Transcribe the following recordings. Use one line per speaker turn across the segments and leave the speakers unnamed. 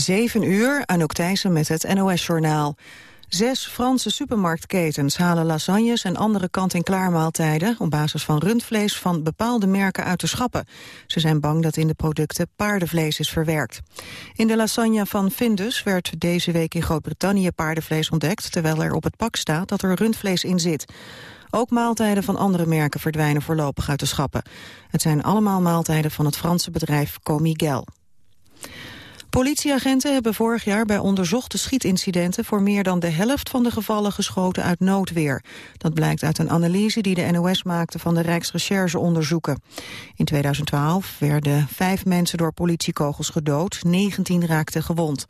7 uur, Anouk Thijssen met het NOS-journaal. Zes Franse supermarktketens halen lasagnes en andere kant-en-klaar maaltijden op basis van rundvlees van bepaalde merken uit de schappen. Ze zijn bang dat in de producten paardenvlees is verwerkt. In de lasagne van Findus werd deze week in Groot-Brittannië paardenvlees ontdekt, terwijl er op het pak staat dat er rundvlees in zit. Ook maaltijden van andere merken verdwijnen voorlopig uit de schappen. Het zijn allemaal maaltijden van het Franse bedrijf Comigel. Politieagenten hebben vorig jaar bij onderzochte schietincidenten voor meer dan de helft van de gevallen geschoten uit noodweer. Dat blijkt uit een analyse die de NOS maakte van de Rijksrecherche-onderzoeken. In 2012 werden vijf mensen door politiekogels gedood, 19 raakten gewond.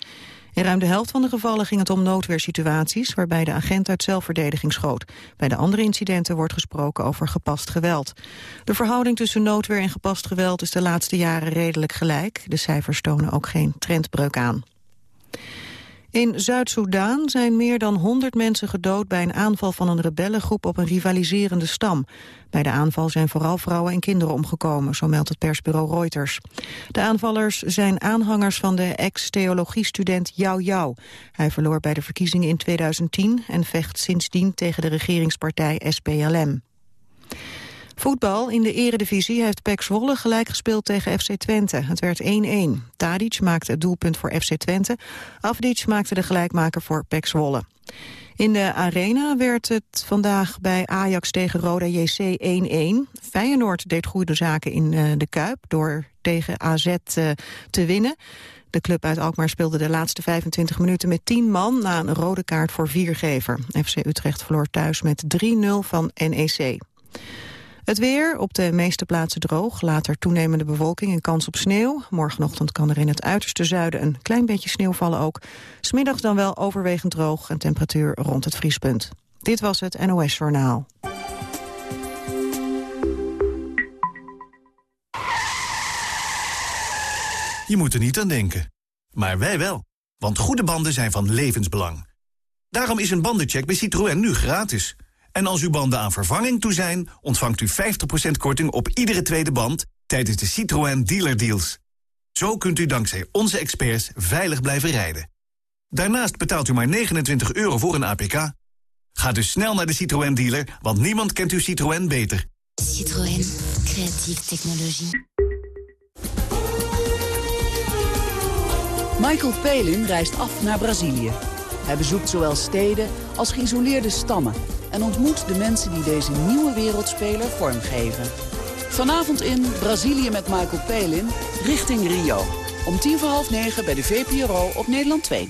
In ruim de helft van de gevallen ging het om noodweersituaties... waarbij de agent uit zelfverdediging schoot. Bij de andere incidenten wordt gesproken over gepast geweld. De verhouding tussen noodweer en gepast geweld is de laatste jaren redelijk gelijk. De cijfers tonen ook geen trendbreuk aan. In Zuid-Soedan zijn meer dan 100 mensen gedood bij een aanval van een rebellengroep op een rivaliserende stam. Bij de aanval zijn vooral vrouwen en kinderen omgekomen, zo meldt het persbureau Reuters. De aanvallers zijn aanhangers van de ex-theologiestudent Yao Yao. Hij verloor bij de verkiezingen in 2010 en vecht sindsdien tegen de regeringspartij SPLM. Voetbal in de eredivisie heeft PEC Zwolle gelijk gespeeld tegen FC Twente. Het werd 1-1. Tadic maakte het doelpunt voor FC Twente. Afdic maakte de gelijkmaker voor PEC Zwolle. In de Arena werd het vandaag bij Ajax tegen Roda JC 1-1. Feyenoord deed goede zaken in uh, de Kuip door tegen AZ uh, te winnen. De club uit Alkmaar speelde de laatste 25 minuten met 10 man... na een rode kaart voor viergever. FC Utrecht verloor thuis met 3-0 van NEC. Het weer, op de meeste plaatsen droog, later toenemende bewolking en kans op sneeuw. Morgenochtend kan er in het uiterste zuiden een klein beetje sneeuw vallen ook. Smiddags dan wel overwegend droog en temperatuur rond het vriespunt. Dit was het NOS Journaal.
Je moet er niet aan denken. Maar wij wel. Want goede banden zijn van levensbelang. Daarom is een bandencheck bij Citroën nu gratis... En als uw banden aan vervanging toe zijn... ontvangt u 50% korting op iedere tweede band... tijdens de Citroën Dealer Deals. Zo kunt u dankzij onze experts veilig blijven rijden. Daarnaast betaalt u maar 29 euro voor een APK. Ga dus snel naar de Citroën dealer, want niemand kent uw Citroën beter.
Citroën, creatieve technologie.
Michael Palin reist af naar Brazilië. Hij bezoekt zowel steden als geïsoleerde stammen en ontmoet de mensen die deze nieuwe wereldspeler vormgeven. Vanavond in Brazilië met Michael Palin, richting Rio. Om tien voor half negen bij de VPRO op Nederland 2.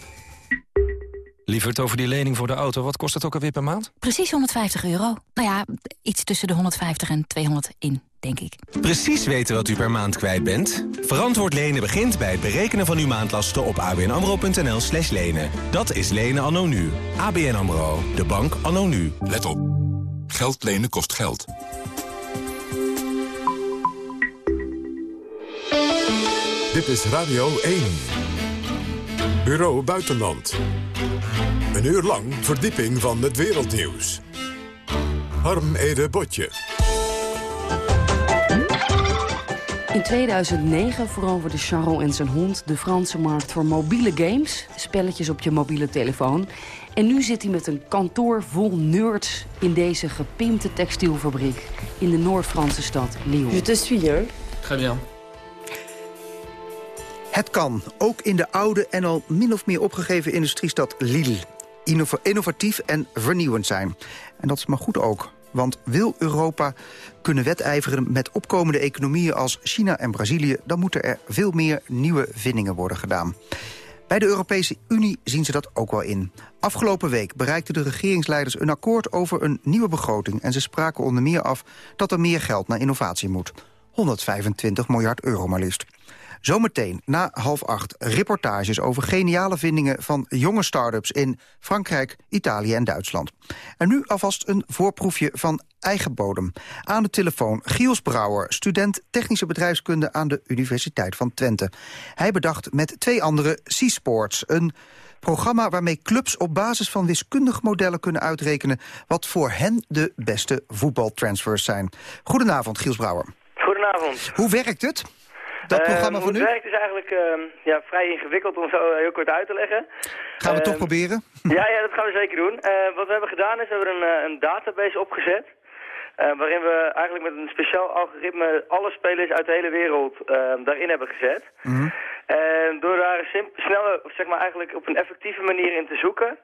Lieverd over die lening voor de auto, wat kost dat ook alweer per maand?
Precies 150 euro. Nou ja, iets tussen de 150 en 200 in, denk ik.
Precies weten wat u per maand kwijt bent? Verantwoord lenen begint bij het berekenen van uw maandlasten op abnamro.nl slash lenen. Dat is lenen anno nu. ABN AMRO, de bank anno nu.
Let op. Geld lenen kost geld.
Dit is Radio 1. Bureau Buitenland. Een uur lang verdieping van het wereldnieuws. Harm Ede Botje.
In 2009 veroverde Charles en zijn hond de Franse markt voor mobiele games. Spelletjes op je mobiele telefoon. En nu zit hij met een kantoor vol nerds in deze gepimpte textielfabriek... in de Noord-Franse stad Lyon.
Je te suis, hein?
Très bien.
Het kan, ook in de oude en al min of meer opgegeven industriestad Lille. innovatief en vernieuwend zijn. En dat is maar goed ook. Want wil Europa kunnen wedijveren met opkomende economieën als China en Brazilië... dan moeten er veel meer nieuwe vindingen worden gedaan. Bij de Europese Unie zien ze dat ook wel in. Afgelopen week bereikten de regeringsleiders een akkoord over een nieuwe begroting... en ze spraken onder meer af dat er meer geld naar innovatie moet. 125 miljard euro maar liefst. Zometeen na half acht reportages over geniale vindingen van jonge start-ups in Frankrijk, Italië en Duitsland. En nu alvast een voorproefje van eigen bodem. Aan de telefoon Giels Brouwer, student technische bedrijfskunde aan de Universiteit van Twente. Hij bedacht met twee anderen Seasports, een programma waarmee clubs op basis van wiskundige modellen kunnen uitrekenen wat voor hen de beste voetbaltransfers zijn. Goedenavond, Giels Brouwer.
Goedenavond.
Hoe werkt het? Dat programma
Ehm,
van
hoe
nu?
het werkt is eigenlijk ehm, ja, vrij ingewikkeld om zo heel kort uit te leggen.
Gaan we het toch
Ehm,
proberen?
Ja, ja, dat gaan we zeker doen. Wat we hebben gedaan is, we hebben een, eh, een database opgezet. waarin we eigenlijk met een speciaal algoritme alle spelers uit de hele wereld daarin hebben gezet.
Mhm.
En door daar sneller, zeg maar eigenlijk op een effectieve manier in te zoeken...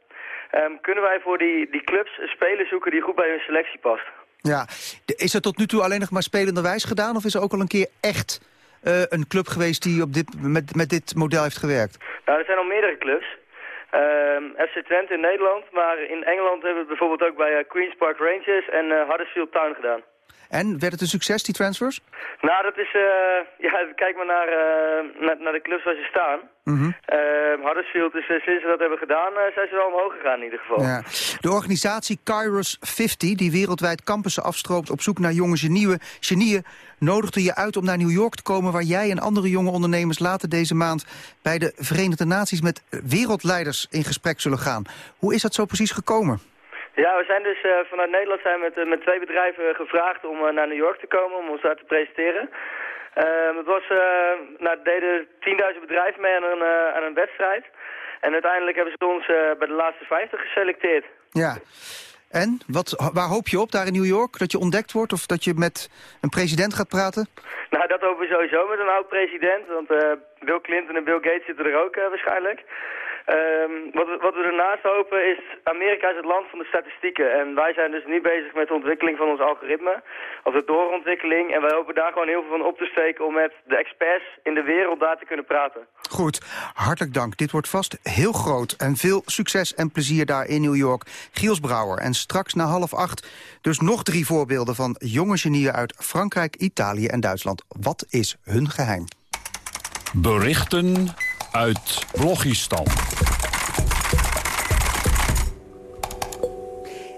kunnen wij voor die, die clubs spelers zoeken die goed bij hun selectie past.
Ja. Is dat tot nu toe alleen nog maar spelenderwijs gedaan... of is er ook al een keer echt eh, een club geweest die op dit, met, met dit model heeft gewerkt?
Nou, er zijn al meerdere clubs. Ehm, FC Twente in Nederland, maar in Engeland hebben we het bijvoorbeeld ook bij eh, Queen's Park Rangers en eh, Huddersfield Town gedaan.
En werd het een succes, die transfers?
Nou, dat is, ja, kijk maar naar, naar, naar de clubs waar ze staan. Ehm, Huddersfield is sinds ze dat hebben gedaan, zijn ze wel omhoog gegaan in ieder geval.
Ja. De organisatie Kairos 50, die wereldwijd campussen afstroopt op zoek naar jonge genieën, genieën, nodigde je uit om naar New York te komen... waar jij en andere jonge ondernemers later deze maand... bij de Verenigde Naties met wereldleiders in gesprek zullen gaan. Hoe is dat zo precies gekomen?
Ja, we zijn dus eh, vanuit Nederland zijn met, eh, met twee bedrijven gevraagd om eh, naar New York te komen, om ons daar te presenteren. Ehm, het was, nou, deden 10.000 bedrijven mee aan een, aan een wedstrijd. En uiteindelijk hebben ze ons bij de laatste 50 geselecteerd.
Ja. En wat, waar hoop je op daar in New York? Dat je ontdekt wordt of dat je met een president gaat praten?
Nou, dat hopen we sowieso met een oud-president, want eh, Bill Clinton en Bill Gates zitten er ook eh, waarschijnlijk. Ehm, wat, we, wat we ernaast hopen is, Amerika is het land van de statistieken. En wij zijn dus nu bezig met de ontwikkeling van ons algoritme, of de doorontwikkeling. En wij hopen daar gewoon heel veel van op te steken om met de experts in de wereld daar te kunnen praten.
Goed, hartelijk dank. Dit wordt vast heel groot. En veel succes en plezier daar in New York. Giels Brouwer. En straks na half acht dus nog drie voorbeelden van jonge genieën uit Frankrijk, Italië en Duitsland. Wat is hun geheim?
Berichten uit Blogistan.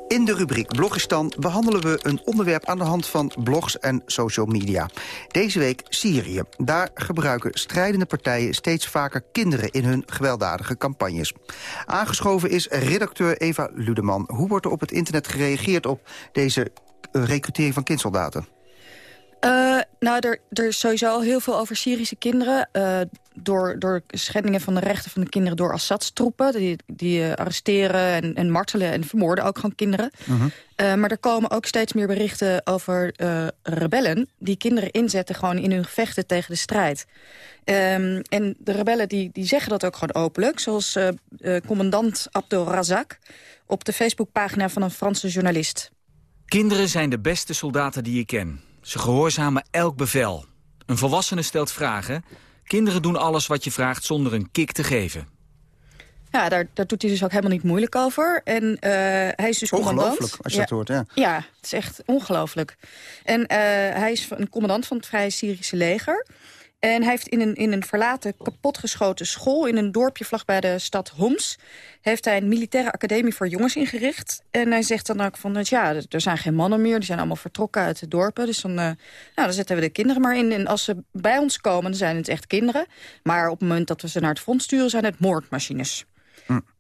In de rubriek Blogistan behandelen we een onderwerp aan de hand van blogs en social media. Deze week Syrië. Daar gebruiken strijdende partijen steeds vaker kinderen in hun gewelddadige campagnes. Aangeschoven is redacteur Eva Ludeman. Hoe wordt er op het internet gereageerd op deze eh, recrutering van kindsoldaten?
Uh, nou, er, er is sowieso al heel veel over Syrische kinderen. Uh, door, door schendingen van de rechten van de kinderen door Assads troepen. Die, die uh, arresteren en, en martelen en vermoorden ook gewoon kinderen. Uh -huh. maar er komen ook steeds meer berichten over rebellen... die kinderen inzetten gewoon in hun gevechten tegen de strijd. Um, en de rebellen die, die zeggen dat ook gewoon openlijk. Zoals commandant Abdel Razak op de Facebookpagina van een Franse journalist.
Kinderen zijn de beste soldaten die ik ken. Ze gehoorzamen elk bevel. Een volwassene stelt vragen. Kinderen doen alles wat je vraagt zonder een kick te geven.
Ja, daar, daar doet hij dus ook helemaal niet moeilijk over. En uh, hij is dus commandant.
Ongelooflijk, als je
ja,
dat hoort, ja.
Ja, het is echt ongelooflijk. En uh, hij is een commandant van het Vrije Syrische leger. En hij heeft in een, in een verlaten, kapotgeschoten school... in een dorpje vlakbij de stad Homs... heeft hij een militaire academie voor jongens ingericht. En hij zegt dan ook van, ja, er zijn geen mannen meer... die zijn allemaal vertrokken uit de dorpen. Dus dan, uh, nou, dan zetten we de kinderen maar in. En als ze bij ons komen, dan zijn het echt kinderen. Maar op het moment dat we ze naar het front sturen... zijn het moordmachines.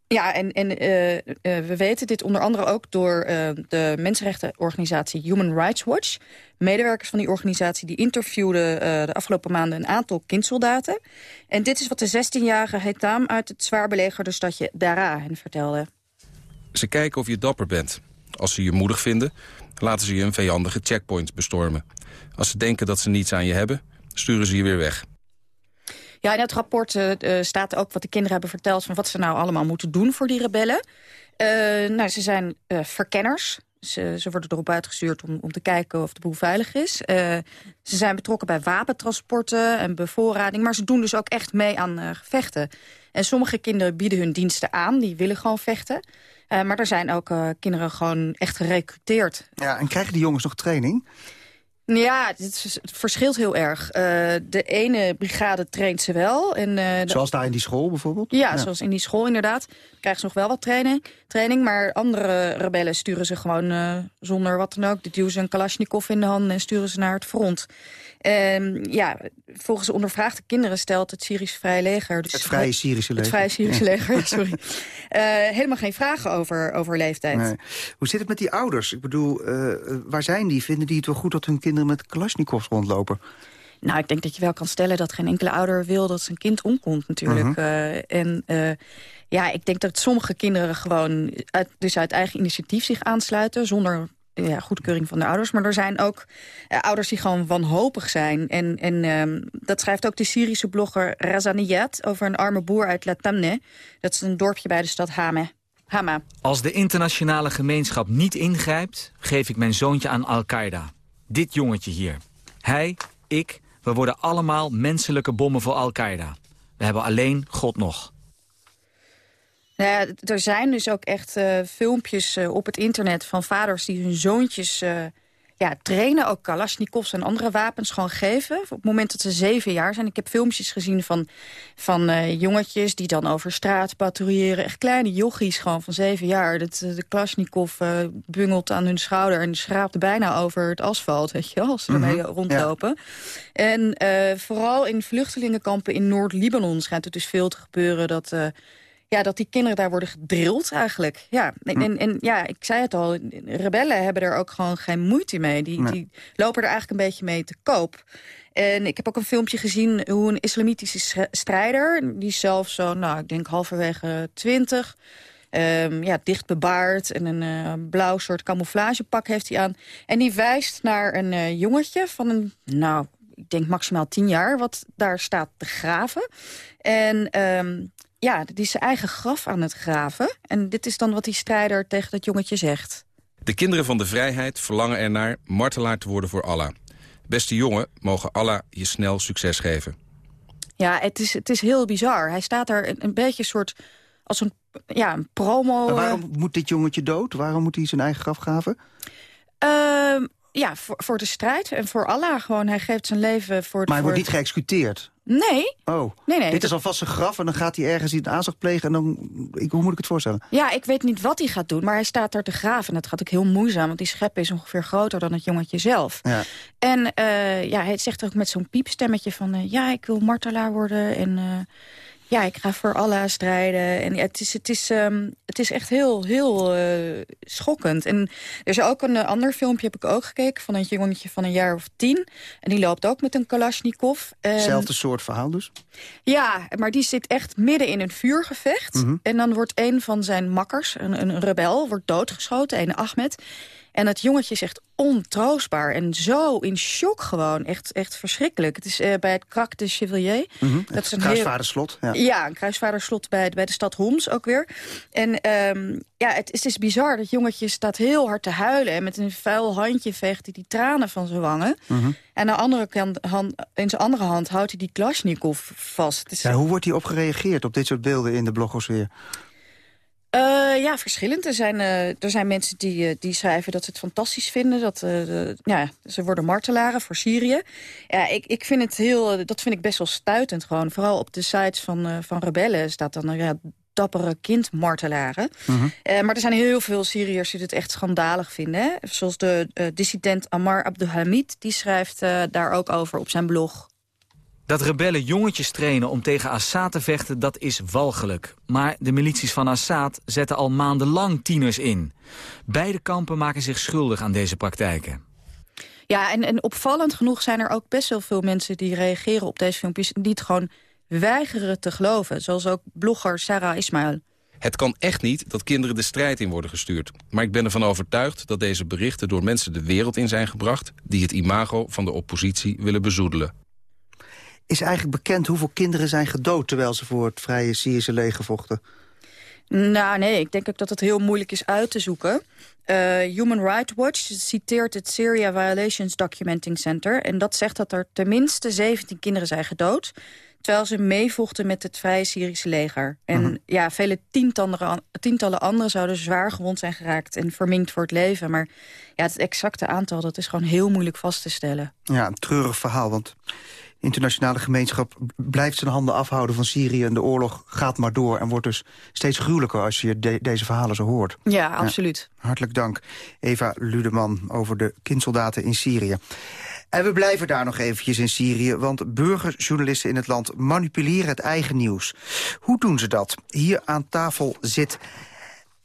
Ja, en, en uh, uh, we weten dit onder andere ook door uh, de mensenrechtenorganisatie Human Rights Watch. Medewerkers van die organisatie die interviewden de afgelopen maanden een aantal kindsoldaten. En dit is wat de 16-jarige Hetam uit het zwaar belegerde stadje Dara hen vertelde.
Ze kijken of je dapper bent. Als ze je moedig vinden, laten ze je een vijandige checkpoint bestormen. Als ze denken dat ze niets aan je hebben, sturen ze je weer weg.
Ja, in het rapport uh, staat ook wat de kinderen hebben verteld... van wat ze nou allemaal moeten doen voor die rebellen. Uh, nou, ze zijn verkenners. Ze, ze, worden erop uitgestuurd om, om te kijken of de boel veilig is. ze zijn betrokken bij wapentransporten en bevoorrading... maar ze doen dus ook echt mee aan gevechten. En sommige kinderen bieden hun diensten aan, die willen gewoon vechten. maar er zijn ook kinderen gewoon echt gerecruiteerd.
Ja, en krijgen die jongens nog training?
Ja, het, verschilt heel erg. Uh, de ene brigade traint ze wel. En, uh, de...
Zoals daar in die school bijvoorbeeld?
Ja, ja, zoals in die school inderdaad. Krijgen ze nog wel wat training. training maar andere rebellen sturen ze gewoon uh, zonder wat dan ook. Die duwen ze een kalasjnikov in de hand en sturen ze naar het front. En ja, volgens de ondervraagde kinderen stelt het Syrische Vrije Leger... Dus
het Vrije Syrische Leger.
Het Vrije Syrische Leger, sorry. helemaal geen vragen over, over leeftijd.
Nee. Hoe zit het met die ouders? Ik bedoel, waar zijn die? Vinden die het wel goed dat hun kinderen met kalasjnikovs rondlopen?
Nou, ik denk dat je wel kan stellen dat geen enkele ouder wil dat zijn kind omkomt natuurlijk.
Mhm.
Eh, en eh, ja, ik denk dat sommige kinderen gewoon uit, dus uit eigen initiatief zich aansluiten... zonder ja, goedkeuring van de ouders. Maar er zijn ook eh, ouders die gewoon wanhopig zijn. En, en ehm, dat schrijft ook de Syrische blogger Razaniyat... over een arme boer uit Latamne. Dat is een dorpje bij de stad Hame. Hama.
Als de internationale gemeenschap niet ingrijpt... geef ik mijn zoontje aan Al-Qaeda. Dit jongetje hier. Hij, ik, we worden allemaal menselijke bommen voor Al-Qaeda. We hebben alleen God nog.
Nou ja, er zijn dus ook echt eh, filmpjes eh, op het internet van vaders die hun zoontjes eh, ja, trainen. Ook Kalashnikovs en andere wapens gewoon geven. Op het moment dat ze zeven jaar zijn. Ik heb filmpjes gezien van, van jongetjes die dan over straat patrouilleren. Echt kleine jochies gewoon van zeven jaar. Dat, de Kalashnikov eh, bungelt aan hun schouder en schraapt bijna over het asfalt. Weet je als ze ermee
Mhm,
rondlopen. En vooral in vluchtelingenkampen in Noord-Libanon schijnt het dus veel te gebeuren dat... ja, dat die kinderen daar worden gedrild eigenlijk. Ja, en, en, en ja, ik zei het al, rebellen hebben er ook gewoon geen moeite mee. Die,
Nee.
die lopen er eigenlijk een beetje mee te koop. En ik heb ook een filmpje gezien hoe een islamitische sch- strijder... die zelf zo, nou, ik denk halverwege twintig... ehm, ja, dicht bebaard en een eh, blauw soort camouflagepak heeft hij aan. En die wijst naar een eh, jongetje van een, nou, ik denk maximaal tien jaar... wat daar staat te graven. En ehm, ja, die is zijn eigen graf aan het graven. En dit is dan wat die strijder tegen dat jongetje zegt.
De kinderen van de vrijheid verlangen ernaar martelaar te worden voor Allah. Beste jongen, mogen Allah je snel succes geven.
Ja, het is, het is heel bizar. Hij staat daar een, een beetje soort als een, ja, een promo...
Maar
eh,
waarom moet dit jongetje dood? Waarom moet hij zijn eigen graf graven?
ehm, ja, voor, voor de strijd en voor Allah gewoon. Hij geeft zijn leven voor...
Maar hij wordt niet geëxecuteerd.
Nee,
Oh,
nee, nee.
dit is alvast een graf en dan gaat hij ergens een aanslag plegen... en dan, ik, hoe moet ik het voorstellen?
Ja, ik weet niet wat hij gaat doen, maar hij staat daar te graven. En dat gaat ook heel moeizaam, want die schep is ongeveer groter dan het jongetje zelf.
Ja.
En eh, ja, hij zegt ook met zo'n piepstemmetje van... eh, ja, ik wil martelaar worden en eh, ja, ik ga voor Allah strijden. En ja, het, is, het, is, ehm, het is echt heel, heel eh, schokkend. En er is ook een eh, ander filmpje, heb ik ook gekeken... van een jongetje van een jaar of tien. En die loopt ook met een Kalashnikov. En-
Hetzelfde soort verhaal dus?
ja, maar die zit echt midden in een vuurgevecht.
Mhm.
En dan wordt een van zijn makkers, een, een rebel, wordt doodgeschoten, een Ahmed. En dat jongetje is echt ontroostbaar en zo in shock gewoon. Echt, echt verschrikkelijk. Het is eh, bij het Krak de Chevalier.
Mhm,
Dat is een
kruisvaarderslot. Ja.
Ja, een kruisvaarderslot bij, bij de stad Homs ook weer. En ehm, ja, het, is- het is bizar. Dat jongetje staat heel hard te huilen. En met een vuil handje veegt hij die tranen van zijn wangen.
Mhm.
En aan de andere kant, hand, in zijn andere hand houdt hij die Kalashnikov vast. Is,
Ja, hoe wordt hier op gereageerd op dit soort beelden in de blogosfeer?
Eh, ja, verschillend. Er zijn, eh, er zijn mensen die, eh, die schrijven dat ze het fantastisch vinden. Dat de- ja, ze worden martelaren voor Syrië. Ja, ik, ik vind het heel, dat vind ik best wel stuitend gewoon. Vooral op de sites van, van rebellen staat dan... ja, dappere kindmartelaren. Eh, maar er zijn heel veel Syriërs die het echt schandalig vinden. Hè? Zoals de dissident Ammar Abdelhamid. Die schrijft daar ook over op zijn blog.
Dat rebellen jongetjes trainen om tegen Assad te vechten, dat is walgelijk. Maar de milities van Assad zetten al maandenlang tieners in. Beide kampen maken zich schuldig aan deze praktijken.
Ja, en, en opvallend genoeg zijn er ook best wel veel mensen... die reageren op deze filmpjes... die het gewoon weigeren te geloven. Zoals ook blogger Sarah Ismail.
Het kan echt niet dat kinderen de strijd in worden gestuurd. Maar ik ben ervan overtuigd dat deze berichten door mensen de wereld in zijn gebracht... die het imago van de oppositie willen bezoedelen.
Is eigenlijk bekend hoeveel kinderen zijn gedood... terwijl ze voor het vrije Syrische leger vochten?
Nou, nee, ik denk ook dat het heel moeilijk is uit te zoeken. Eh, Human Rights Watch citeert het Syria Violations Documenting Center... en dat zegt dat er tenminste 17 kinderen zijn gedood... terwijl ze meevochten met het Vrije Syrische leger. En
Mhm.
ja, vele tientallen, tientallen anderen zouden zwaar gewond zijn geraakt... en verminkt voor het leven. Maar ja, het exacte aantal dat is gewoon heel moeilijk vast te stellen.
Ja, een treurig verhaal, want internationale gemeenschap blijft zijn handen afhouden van Syrië... en de oorlog gaat maar door en wordt dus steeds gruwelijker als je de- deze verhalen zo hoort.
Ja, absoluut.
Hartelijk dank, Eva Ludeman, over de kindsoldaten in Syrië. En we blijven daar nog eventjes in Syrië, want burgerjournalisten in het land manipuleren het eigen nieuws. Hoe doen ze dat? Hier aan tafel zit...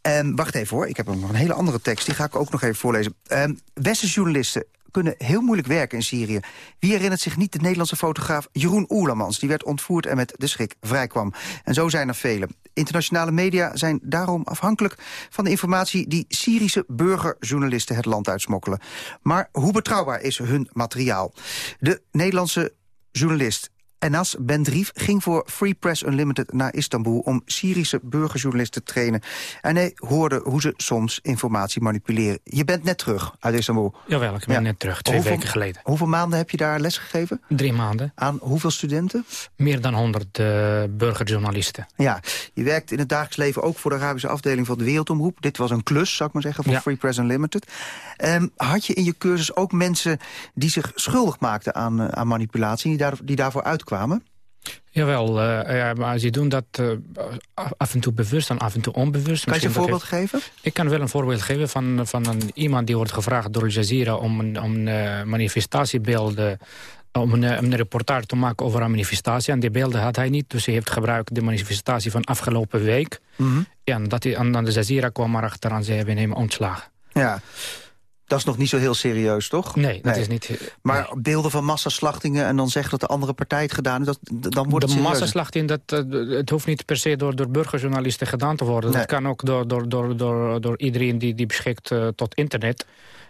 En wacht even hoor, ik heb nog een hele andere tekst, die ga ik ook nog even voorlezen. Um, Westerse journalisten kunnen heel moeilijk werken in Syrië. Wie herinnert zich niet de Nederlandse fotograaf Jeroen Oerlemans... die werd ontvoerd en met de schrik vrijkwam. En zo zijn er velen. Internationale media zijn daarom afhankelijk van de informatie... die Syrische burgerjournalisten het land uitsmokkelen. Maar hoe betrouwbaar is hun materiaal? De Nederlandse journalist Enas Bendrief ging voor Free Press Unlimited naar Istanbul... om Syrische burgerjournalisten te trainen. En hij hoorde hoe ze soms informatie manipuleren. Je bent net terug uit Istanbul.
Jawel, ik ben net terug, twee weken geleden.
Hoeveel maanden heb je daar les gegeven?
Drie maanden.
Aan hoeveel studenten?
Meer dan honderd uh, burgerjournalisten.
Ja, je werkt in het dagelijks leven ook voor de Arabische afdeling van de Wereldomroep. Dit was een klus, zou ik maar zeggen, voor Free Press Unlimited. Um, had je in je cursus ook mensen die zich schuldig maakten aan, uh, aan manipulatie... die, daar, die daarvoor uitkwamen? Kwamen?
Jawel, uh, ja, maar ze doen dat uh, af en toe bewust en af en toe onbewust.
Kan je een voorbeeld geven?
Ik kan wel een voorbeeld geven van, van een, iemand die wordt gevraagd door Jazeera... om een, om een uh, manifestatiebeelden om een, een, reportage te maken over een manifestatie. En die beelden had hij niet, dus hij heeft gebruikt de manifestatie van afgelopen week. Mm -hmm. Ja, en dat hij, aan de Jazeera kwam erachteraan, ze hebben hem ontslagen.
Ja, dat is nog niet zo heel serieus, toch?
Nee, dat nee. is niet...
Maar nee. beelden van massaslachtingen en dan zeggen dat de andere partij het gedaan heeft... Dan wordt
de
het
massaslachting, dat, het hoeft niet per se door, door burgerjournalisten gedaan te worden. Nee. Dat kan ook door, door, door, door, door iedereen die, die beschikt uh, tot internet.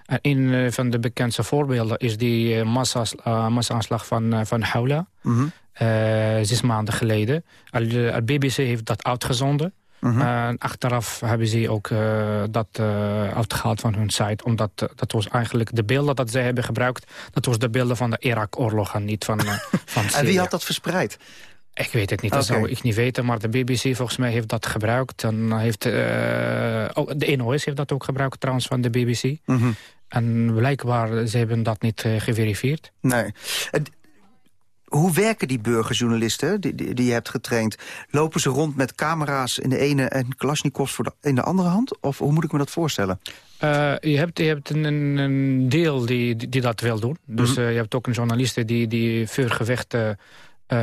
Uh, een van de bekendste voorbeelden is die massa-aanslag van, van Haula. Mm -hmm. zes maanden geleden. Het BBC heeft dat uitgezonden. Uh -huh. uh, achteraf hebben ze ook uh, dat uh, uitgehaald van hun site. Omdat dat was eigenlijk de beelden dat zij hebben gebruikt... dat was de beelden van de Irak-oorlog en niet van, van
En wie had dat verspreid?
Ik weet het niet, dat okay. zou ik niet weten. Maar de BBC volgens mij heeft dat gebruikt. En heeft, oh, de NOS heeft dat ook gebruikt trouwens van de BBC. -huh. En blijkbaar, ze hebben dat niet geverifieerd.
Nee hoe werken die burgerjournalisten die, die, die, je hebt getraind? Lopen ze rond met camera's in de ene en Kalashnikovs in de andere hand? Of hoe moet ik me dat voorstellen?
Uh, je hebt, je hebt een, een deel die, die, dat wil doen. Dus mm -hmm. uh, je hebt ook een journalist die, die vuurgevechten... Uh,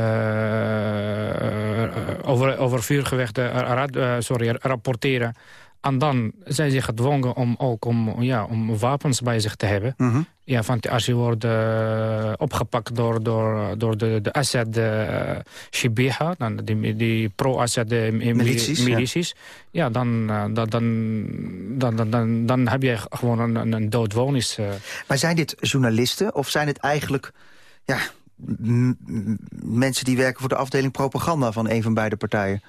over, over vuurgevechten sorry, rapporteren en dan zijn ze gedwongen om ook om, ja, om wapens bij zich te hebben. Mm -hmm. ja, want als je wordt uh, opgepakt door, door, door de, de Assad uh, Shibiha, dan die, die pro-Assad milities, milities ja. ja, dan, uh, dan, dan, dan, dan, dan, heb je gewoon een, een doodwonis.
Maar zijn dit journalisten of zijn het eigenlijk... Ja, mensen die werken voor de afdeling propaganda van een van beide partijen?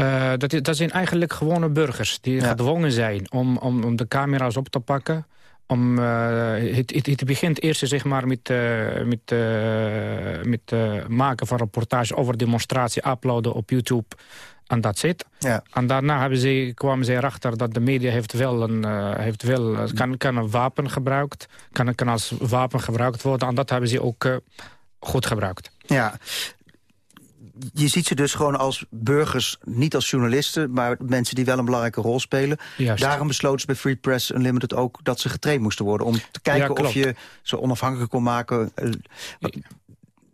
Uh, dat, dat zijn eigenlijk gewone burgers die ja. gedwongen zijn om, om, om de camera's op te pakken. Om, uh, het, het, het, begint eerst zeg maar, met, uh, met, met maken van reportage over demonstratie, uploaden op YouTube. En dat zit. Ja. En daarna hebben ze, kwamen ze erachter dat de media heeft wel een, heeft wel, kan, kan een wapen gebruikt. Kan, kan als wapen gebruikt worden. En dat hebben ze ook goed gebruikt.
Ja, je ziet ze dus gewoon als burgers, niet als journalisten... maar mensen die wel een belangrijke rol spelen.
Juist.
Daarom besloten ze bij Free Press Unlimited ook... dat ze getraind moesten worden. Om te kijken ja, of je ze onafhankelijk kon maken.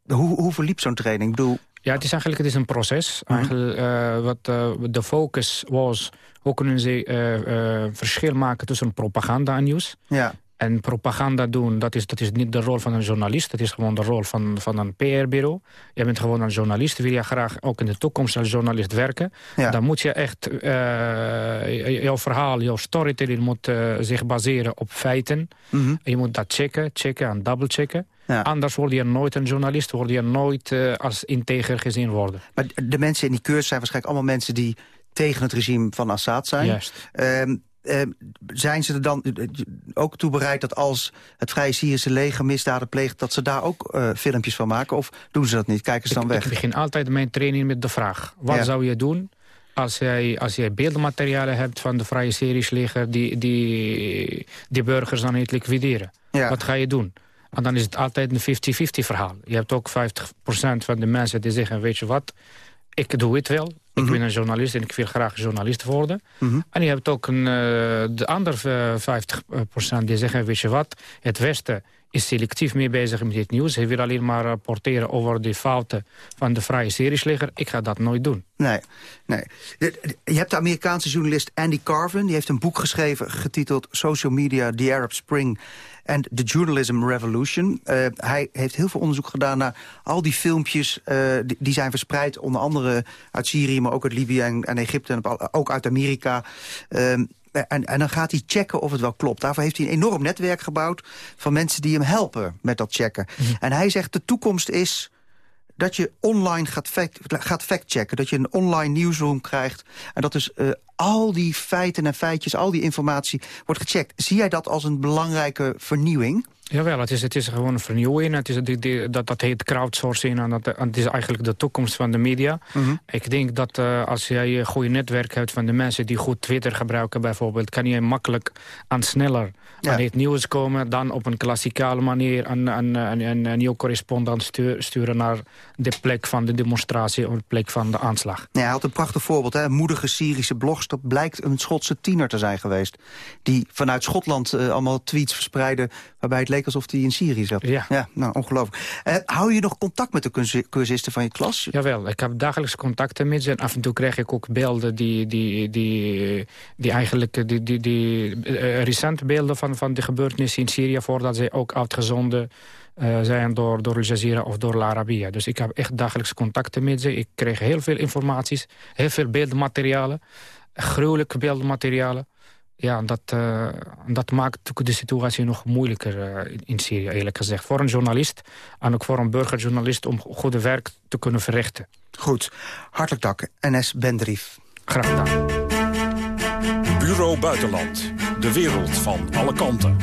Hoe, hoe verliep zo'n training? Ik bedoel...
Ja, het is eigenlijk het is een proces. Mm -hmm. uh, wat uh, de focus was... hoe kunnen ze uh, verschil maken tussen propaganda en nieuws...
Ja.
En propaganda doen, dat is, dat is niet de rol van een journalist. Dat is gewoon de rol van, van een PR-bureau. Je bent gewoon een journalist. Wil je graag ook in de toekomst als journalist werken... Ja. dan moet je echt... Uh, jouw verhaal, jouw storytelling moet uh, zich baseren op feiten. Mm -hmm. Je moet dat checken, checken en double-checken. Ja. Anders word je nooit een journalist, word je nooit uh, als integer gezien worden.
Maar de mensen in die cursus zijn waarschijnlijk allemaal mensen... die tegen het regime van Assad zijn.
Juist.
Uh, uh, zijn ze er dan ook toe bereid dat als het Vrije Syrische leger misdaden pleegt... dat ze daar ook uh, filmpjes van maken? Of doen ze dat niet? Kijken ze dan
ik,
weg?
Ik begin altijd mijn training met de vraag. Wat ja. zou je doen als jij, als jij beeldmaterialen hebt van de Vrije Syrische leger... die, die, die burgers dan niet liquideren? Ja. Wat ga je doen? En dan is het altijd een 50-50 verhaal. Je hebt ook 50% van de mensen die zeggen... weet je wat, ik doe het wel. Ik ben een journalist en ik wil graag journalist worden. Mm -hmm. En je hebt ook een, uh, de andere 50% die zeggen, weet je wat, het Westen is selectief mee bezig met dit nieuws. Hij wil alleen maar rapporteren over de fouten van de vrije seriesligger. Ik ga dat nooit doen.
Nee, nee. Je hebt de Amerikaanse journalist Andy Carvin. Die heeft een boek geschreven getiteld Social Media, The Arab Spring and the Journalism Revolution. Uh, hij heeft heel veel onderzoek gedaan naar al die filmpjes... Uh, die, die, zijn verspreid, onder andere uit Syrië... maar ook uit Libië en, en Egypte en ook uit Amerika... Uh, en, en, dan gaat hij checken of het wel klopt. Daarvoor heeft hij een enorm netwerk gebouwd... van mensen die hem helpen met dat checken. Mhm. En hij zegt, de toekomst is dat je online gaat, fact, gaat factchecken. Dat je een online nieuwsroom krijgt. En dat dus uh, al die feiten en feitjes, al die informatie wordt gecheckt. Zie jij dat als een belangrijke vernieuwing?
Jawel, het is, het is gewoon een vernieuwing. Het is, die, die, dat, dat heet crowdsourcing en dat, het is eigenlijk de toekomst van de media. Mhm. Ik denk dat uh, als jij een goede netwerk hebt van de mensen die goed Twitter gebruiken bijvoorbeeld... kan je makkelijk aan sneller aan het nieuws komen... dan op een klassikale manier een, een, een, een nieuw correspondent sturen naar de plek van de demonstratie... of de plek van de aanslag.
Ja, hij had een prachtig voorbeeld. Hè? Een moedige Syrische blogster blijkt een Schotse tiener te zijn geweest... die vanuit Schotland uh, allemaal tweets verspreidde... waarbij het leek alsof hij in Syrië zat.
Ja.
ja nou, ongelooflijk. Uh, hou je nog contact met de cursisten van je klas?
Jawel, ik heb dagelijks contacten met ze. En af en toe krijg ik ook beelden die, die, die, die eigenlijk... Die, die, die, uh, recente beelden van, van de gebeurtenissen in Syrië... voordat ze ook uitgezonden uh, zijn door, door Al Jazeera of door La Arabia. Dus ik heb echt dagelijks contacten met ze. Ik kreeg heel veel informaties, heel veel beeldmaterialen. Gruwelijke beeldmaterialen ja, dat, uh, dat maakt de situatie nog moeilijker uh, in Syrië, eerlijk gezegd. Voor een journalist en ook voor een burgerjournalist om goede werk te kunnen verrichten.
Goed. Hartelijk dank, NS Bendrief.
Graag gedaan.
Bureau Buitenland. De wereld van alle kanten.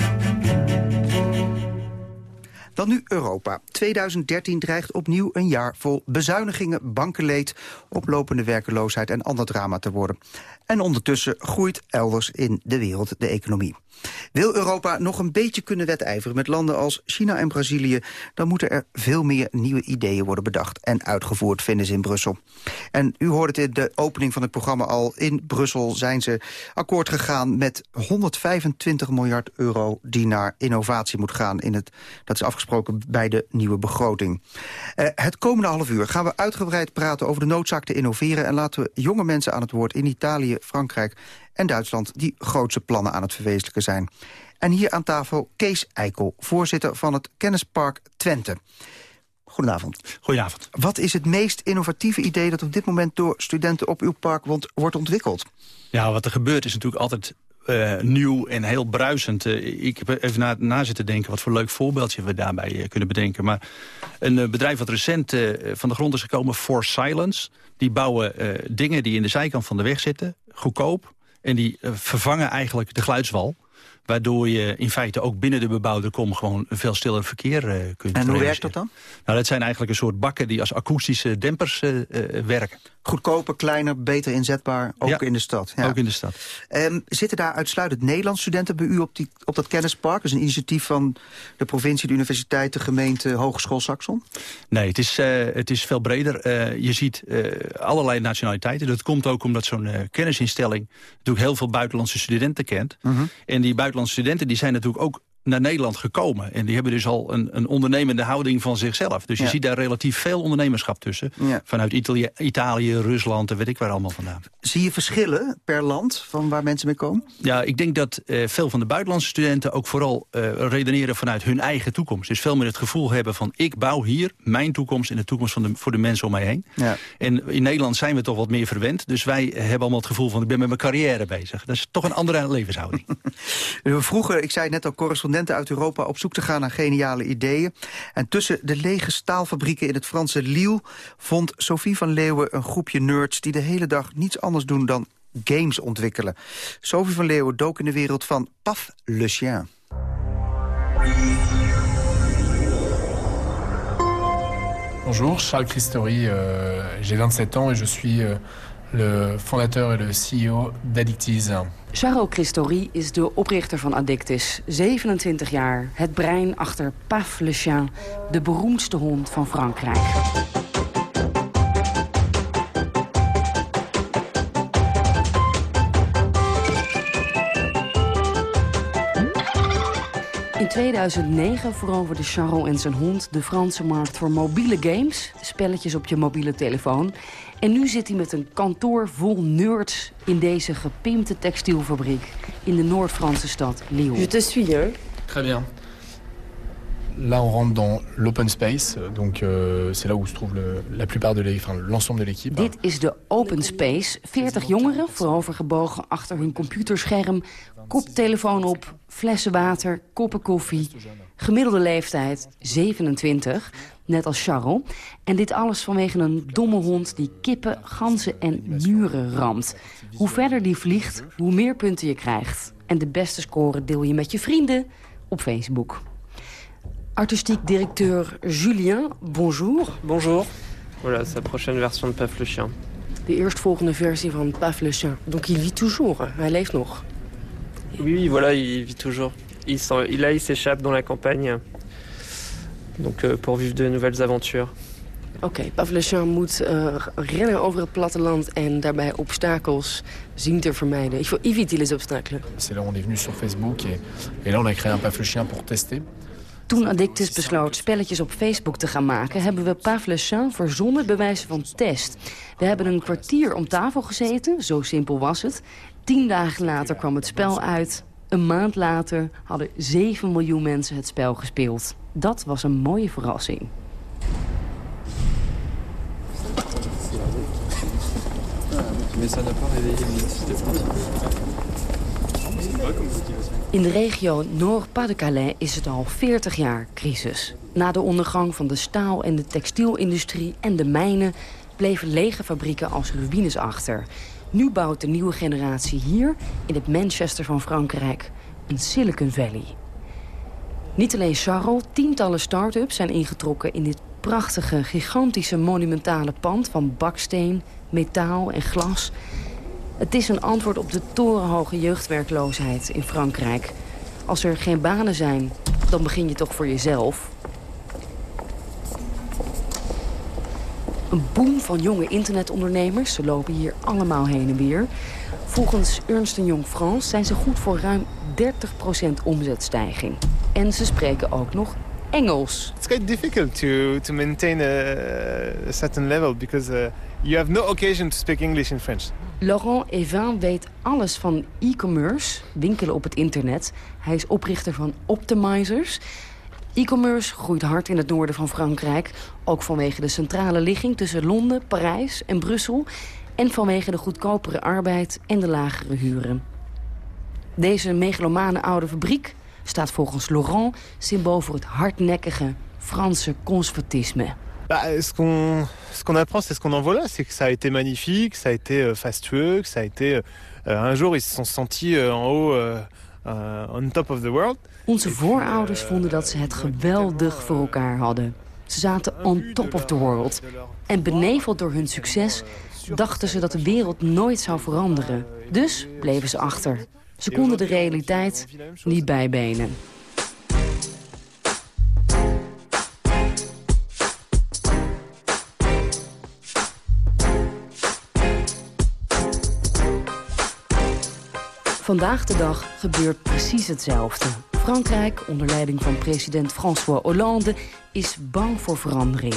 Dan nu Europa. 2013 dreigt opnieuw een jaar vol bezuinigingen, bankenleed... oplopende werkeloosheid en ander drama te worden. En ondertussen groeit elders in de wereld de economie. Wil Europa nog een beetje kunnen wedijveren met landen als China en Brazilië... dan moeten er veel meer nieuwe ideeën worden bedacht en uitgevoerd, vinden ze in Brussel. En u hoorde het in de opening van het programma al. In Brussel zijn ze akkoord gegaan met 125 miljard euro... die naar innovatie moet gaan. In het, dat is afgesproken bij de nieuwe begroting. Uh, het komende half uur gaan we uitgebreid praten over de noodzaak te innoveren... en laten we jonge mensen aan het woord in Italië, Frankrijk en Duitsland... die grootse plannen aan het verwezenlijken zijn. En hier aan tafel Kees Eikel, voorzitter van het Kennispark Twente. Goedenavond.
Goedenavond.
Wat is het meest innovatieve idee dat op dit moment door studenten op uw park wordt ontwikkeld?
Ja, wat er gebeurt is natuurlijk altijd uh, nieuw en heel bruisend. Uh, ik heb even na, na, zitten denken wat voor leuk voorbeeldje we daarbij uh, kunnen bedenken. Maar een bedrijf wat recent van de grond is gekomen, For Silence... die bouwen dingen die in de zijkant van de weg zitten, goedkoop... En die uh, vervangen eigenlijk de geluidswal. Waardoor je in feite ook binnen de bebouwde kom gewoon veel stiller verkeer uh, kunt
En hoe werkt dat dan?
Nou, dat zijn eigenlijk een soort bakken die als akoestische dempers uh, werken.
Goedkoper, kleiner, beter inzetbaar, ook
ja,
in de stad.
Ja. ook in de stad.
Um, zitten daar uitsluitend Nederlandse studenten bij u op, die, op dat kennispark? Dat is een initiatief van de provincie, de universiteit, de gemeente, Hogeschool Saxon?
Nee, het is, uh, het is veel breder. Je ziet allerlei nationaliteiten. Dat komt ook omdat zo'n kennisinstelling natuurlijk heel veel buitenlandse studenten kent. -huh. En die buitenlandse studenten die zijn natuurlijk ook naar Nederland gekomen. En die hebben dus al een, een ondernemende houding van zichzelf. Dus je ziet daar relatief veel ondernemerschap tussen. Ja. Vanuit Italië, Italië, Rusland en weet ik waar allemaal vandaan.
Zie je verschillen per land van waar mensen mee komen?
Ja, ik denk dat uh, veel van de buitenlandse studenten ook vooral uh, redeneren vanuit hun eigen toekomst. Dus veel meer het gevoel hebben van ik bouw hier mijn toekomst en de toekomst van de, voor de mensen om mij heen. Ja. En in Nederland zijn we toch wat meer verwend. Dus wij hebben allemaal het gevoel van ik ben met mijn carrière bezig. Dat is toch een andere levenshouding.
Vroeger, ik zei net al, correspondenten uit Europa op zoek te gaan naar geniale ideeën. En tussen de lege staalfabrieken in het Franse Lille... vond Sophie van Leeuwen een groepje nerds die de hele dag niets anders doen dan games ontwikkelen. Sophie van Leeuwen dook in de wereld van Paf Le Chien.
Bonjour, Charles Christori, euh, j'ai 27 ans et je suis euh, le fondateur et le CEO d'Addictiz.
Charles Christori is de oprichter van Addictis. 27 jaar, het brein achter Paf Le Chien, de beroemdste hond van Frankrijk. In 2009 veroverde Charon en zijn hond de Franse markt voor mobiele games. Spelletjes op je mobiele telefoon. En nu zit hij met een kantoor vol nerds in deze gepimpte textielfabriek in de Noord-Franse stad Lyon.
Je te suis, hein?
Très bien. Là, on rentre dans l'open space, donc euh, c'est là où se trouve le, la plupart de l'ensemble de l'équipe.
Dit is de open space. 40 jongeren, voorovergebogen achter hun computerscherm, koptelefoon op, flessen water, koppen koffie. Gemiddelde leeftijd 27, net als Charles. En dit alles vanwege een domme hond die kippen, ganzen en muren ramt. Hoe verder die vliegt, hoe meer punten je krijgt. En de beste score deel je met je vrienden op Facebook. Artistiek directeur Julien, bonjour.
Bonjour. Voilà, sa prochaine version de Paf le Chien.
De eerstvolgende versie van Paf le Chien. Donc il vit toujours, hij leeft nog.
Oui, oui, voilà, il vit toujours. Il- là, il s'échappe dans la campagne. Donc euh, pour vivre de nouvelles aventures.
Oké, Chien moet eh, rennen over het platteland en daarbij obstakels zien te vermijden. Il faut éviter les obstacles.
C'est là où on est venu sur Facebook et, et là on a créé un chien pour tester.
Toen Addictus besloot spelletjes op Facebook te gaan maken... hebben we Paf le Chien verzonnen bij wijze van test. We hebben een kwartier om tafel gezeten, zo simpel was het. Tien dagen later kwam het spel uit. Een maand later hadden 7 miljoen mensen het spel gespeeld. Dat was een mooie verrassing. In de regio Nord-Pas-de-Calais is het al 40 jaar crisis. Na de ondergang van de staal- en de textielindustrie en de mijnen... bleven lege fabrieken als ruïnes achter. Nu bouwt de nieuwe generatie hier, in het Manchester van Frankrijk... een Silicon Valley. Niet alleen Charles, tientallen start-ups zijn ingetrokken... in dit prachtige, gigantische, monumentale pand van baksteen, metaal en glas... Het is een antwoord op de torenhoge jeugdwerkloosheid in Frankrijk. Als er geen banen zijn, dan begin je toch voor jezelf. Een boom van jonge internetondernemers. Ze lopen hier allemaal heen en weer. Volgens Ernst Young France zijn ze goed voor ruim 30% omzetstijging. En ze spreken ook nog Engels.
It's quite difficult to, to maintain a, a certain level because uh, you have no occasion to speak English in French.
Laurent Evin weet alles van e-commerce, winkelen op het internet. Hij is oprichter van Optimizers. E-commerce groeit hard in het noorden van Frankrijk. Ook vanwege de centrale ligging tussen Londen, Parijs en Brussel. En vanwege de goedkopere arbeid en de lagere huren. Deze megalomane oude fabriek staat volgens Laurent symbool voor het hardnekkige Franse conservatisme.
Bah, ce qu'on ce qu'on apprend, c'est ce qu'on en voit là, c'est que ça a été magnifique, ça a été euh, fastueux, ça a été... euh, un jour, ils se sont sentis euh, en haut, euh, euh, on top of the world.
Onze voorouders vonden dat ze het geweldig voor elkaar hadden. Ze zaten on top of the world. En beneveld door hun succes dachten ze dat de wereld nooit zou veranderen. Dus bleven ze achter. Ze konden de realiteit niet bijbenen. Vandaag de dag gebeurt precies hetzelfde. Frankrijk, onder leiding van president François Hollande, is bang voor verandering.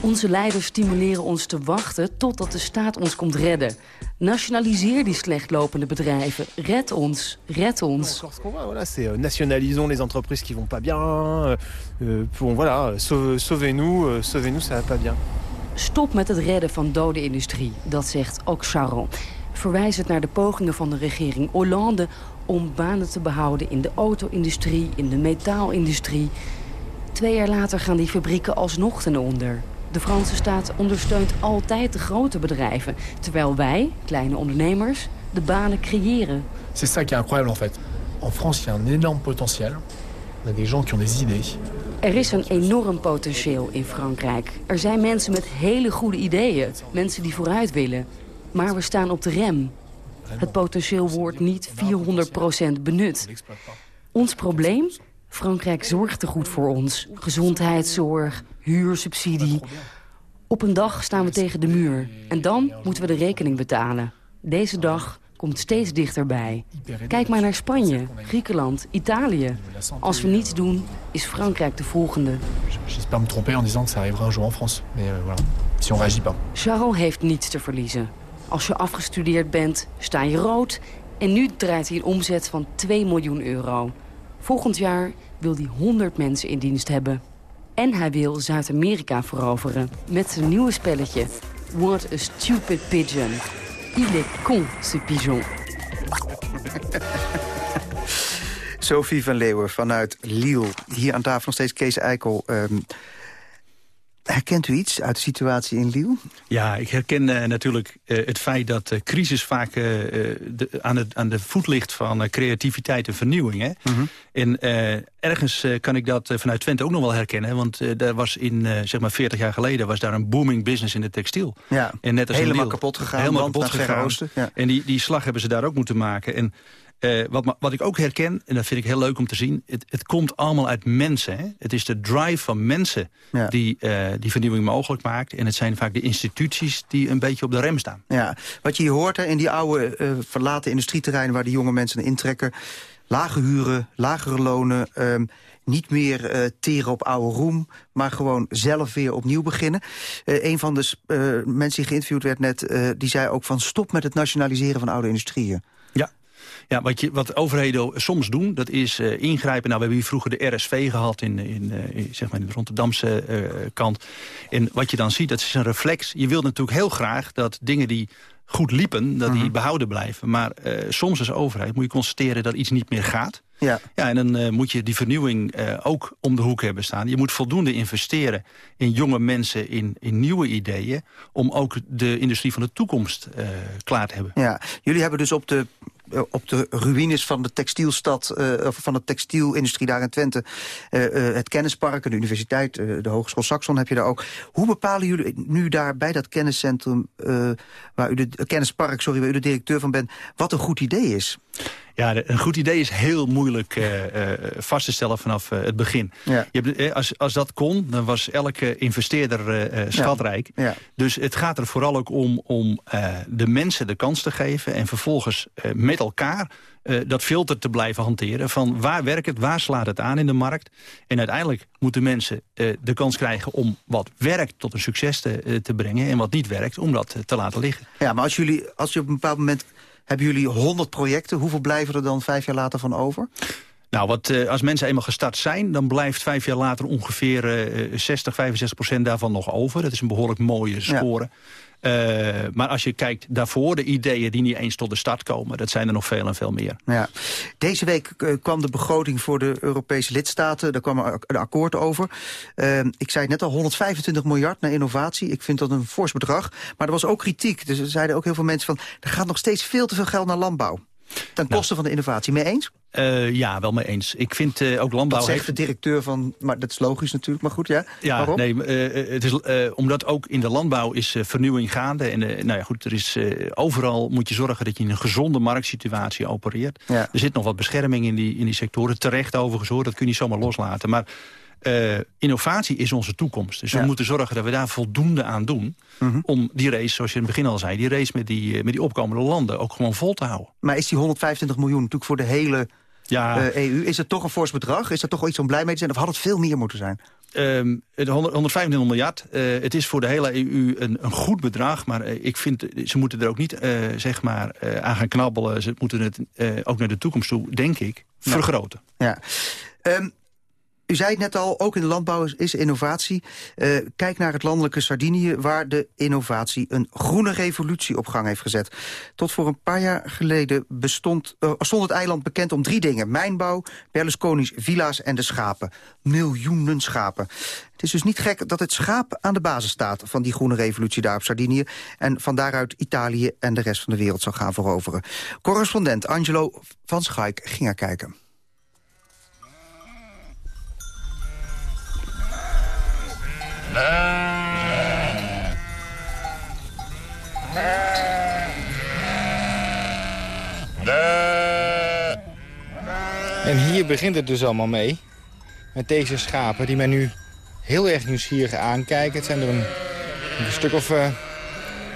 Onze leiders stimuleren ons te wachten totdat de staat ons komt redden. Nationaliseer die slecht lopende bedrijven. Red ons, red ons.
Voilà, c'est euh, nationalisons les entreprises qui vont pas bien. euh, euh, pour, voilà, sauve- sauvez-nous, euh, sauvez-nous, ça va pas bien.
Stop met het redden van dode industrie, dat zegt ook Charon. Verwijzend naar de pogingen van de regering Hollande om banen te behouden in de auto-industrie, in de metaalindustrie. Twee jaar later gaan die fabrieken alsnog ten onder. De Franse staat ondersteunt altijd de grote bedrijven, terwijl wij, kleine ondernemers, de banen creëren.
C'est ça qui est incroyable en fait. En France, il y a un énorme potentiel. On a des gens qui ont des idées.
Er is een enorm potentieel in Frankrijk. Er zijn mensen met hele goede ideeën. Mensen die vooruit willen. Maar we staan op de rem. Het potentieel wordt niet 400% benut. Ons probleem? Frankrijk zorgt te goed voor ons. Gezondheidszorg, huursubsidie. Op een dag staan we tegen de muur. En dan moeten we de rekening betalen. Deze dag komt steeds dichterbij. Kijk maar naar Spanje, Griekenland, Italië. Als we niets doen, is Frankrijk de volgende.
J'espère me tromper en disant que ça arrivera un jour en France. Mais euh, voilà, si on réagit pas.
Charles heeft niets te verliezen. Als je afgestudeerd bent, sta je rood. En nu draait hij een omzet van 2 miljoen euro. Volgend jaar wil hij 100 mensen in dienst hebben. En hij wil Zuid-Amerika veroveren met zijn nieuwe spelletje. What a stupid pigeon. Il est con, ce pigeon.
Sophie van Leeuwen vanuit Liel. Hier aan tafel nog steeds Kees Eikel. Ehm, herkent u iets uit de situatie in Liel?
Ja, ik herken uh, natuurlijk uh, het feit dat de crisis vaak uh, de, aan, het, aan de voet ligt van creativiteit en vernieuwing. Hè? Mm -hmm. En ergens kan ik dat vanuit Twente ook nog wel herkennen. Want daar was in, zeg maar 40 jaar geleden, was daar een booming business in de textiel.
Ja,
en net als
helemaal kapot gegaan.
Helemaal kapot gegaan.
Oosten, ja.
En die, die slag hebben ze daar ook moeten maken. En uh, wat, wat ik ook herken, en dat vind ik heel leuk om te zien... het, het komt allemaal uit mensen. Hè? Het is de drive van mensen ja. die uh, die vernieuwing mogelijk maakt. En het zijn vaak de instituties die een beetje op de rem staan.
Ja, wat je hier hoort hè, in die oude uh, verlaten industrieterreinen... waar die jonge mensen intrekken... lage huren, lagere lonen... Um, niet meer uh, teren op oude roem, maar gewoon zelf weer opnieuw beginnen. Uh, een van de uh, mensen die geïnterviewd werd net, die zei ook van stop met het nationaliseren van oude industrieën.
Ja, wat, je, wat overheden soms doen, dat is uh, ingrijpen. Nou, we hebben hier vroeger de RSV gehad in, in, uh, zeg maar in de Rotterdamse uh, kant. En wat je dan ziet, dat is een reflex. Je wilt natuurlijk heel graag dat dingen die goed liepen, dat die -hmm. behouden blijven. Maar soms als overheid moet je constateren dat iets niet meer gaat.
Ja.
ja, en dan uh, moet je die vernieuwing uh, ook om de hoek hebben staan. Je moet voldoende investeren in jonge mensen, in, in nieuwe ideeën... om ook de industrie van de toekomst uh, klaar te hebben.
Ja, jullie hebben dus op de op de ruïnes van de textielstad, uh, van de textielindustrie daar in Twente... Uh, het kennispark, de universiteit, de Hogeschool Saxon heb je daar ook. Hoe bepalen jullie nu daar bij dat kenniscentrum, waar u de kennispark, sorry, waar u de directeur van bent, wat een goed idee is?
Ja, een goed idee is heel moeilijk uh, uh, vast te stellen vanaf uh, het begin.
Ja.
Je hebt, als, als dat kon, dan was elke investeerder schatrijk.
Ja. Ja.
Dus het gaat er vooral ook om, om de mensen de kans te geven... en vervolgens met elkaar dat filter te blijven hanteren... van waar werkt het, waar slaat het aan in de markt. En uiteindelijk moeten mensen de kans krijgen om wat werkt tot een succes te, te brengen... en wat niet werkt, om dat te laten liggen.
Ja, maar als, jullie, als je op een bepaald moment hebben jullie 100 projecten. Hoeveel blijven er dan vijf jaar later van over?
Nou, wat, uh, als mensen eenmaal gestart zijn... dan blijft vijf jaar later ongeveer uh, 60, 65 procent daarvan nog over. Dat is een behoorlijk mooie score. Ja. Uh, maar als je kijkt daarvoor, de ideeën die niet eens tot de start komen... dat zijn er nog veel en veel meer.
Ja. Deze week uh, kwam de begroting voor de Europese lidstaten. Daar kwam er een akkoord over. Uh, ik zei het net al, 125 miljard naar innovatie. Ik vind dat een fors bedrag. Maar er was ook kritiek. Dus er zeiden ook heel veel mensen van... er gaat nog steeds veel te veel geld naar landbouw. Ten koste nou. van de innovatie. Mee eens?
Uh, ja, wel mee eens. Ik vind uh, ook landbouw...
Dat zegt de directeur van... Maar dat is logisch natuurlijk, maar goed, ja.
Ja,
Waarom?
nee, uh, het is, omdat ook in de landbouw is vernieuwing gaande. En nou ja, goed, er is, overal moet je zorgen dat je in een gezonde marktsituatie opereert.
Ja.
Er zit nog wat bescherming in die, in die sectoren. Terecht overigens hoor, dat kun je niet zomaar loslaten. Maar uh, innovatie is onze toekomst. Dus ja. we moeten zorgen dat we daar voldoende aan doen... -hmm. om die race, zoals je in het begin al zei... die race met die, met die opkomende landen ook gewoon vol te houden.
Maar is die 125 miljoen natuurlijk voor de hele
ja.
EU... is het toch een fors bedrag? Is dat toch iets om blij mee te zijn? Of had het veel meer moeten zijn?
Um, 125 miljard. Uh, het is voor de hele EU een, een goed bedrag. Maar uh, ik vind, ze moeten er ook niet uh, zeg maar, aan gaan knabbelen. Ze moeten het ook naar de toekomst toe, denk ik, vergroten.
Ja. Um, u zei het net al, ook in de landbouw is innovatie. Uh, kijk naar het landelijke Sardinië... waar de innovatie een groene revolutie op gang heeft gezet. Tot voor een paar jaar geleden bestond, uh, stond het eiland bekend om drie dingen. Mijnbouw, Berlusconi's villa's en de schapen. Miljoenen schapen. Het is dus niet gek dat het schaap aan de basis staat... van die groene revolutie daar op Sardinië... en van daaruit Italië en de rest van de wereld zal gaan veroveren. Correspondent Angelo van Schaik ging er kijken.
En hier begint het dus allemaal mee. Met deze schapen die mij nu heel erg nieuwsgierig aankijken. Het zijn er een, stuk of uh,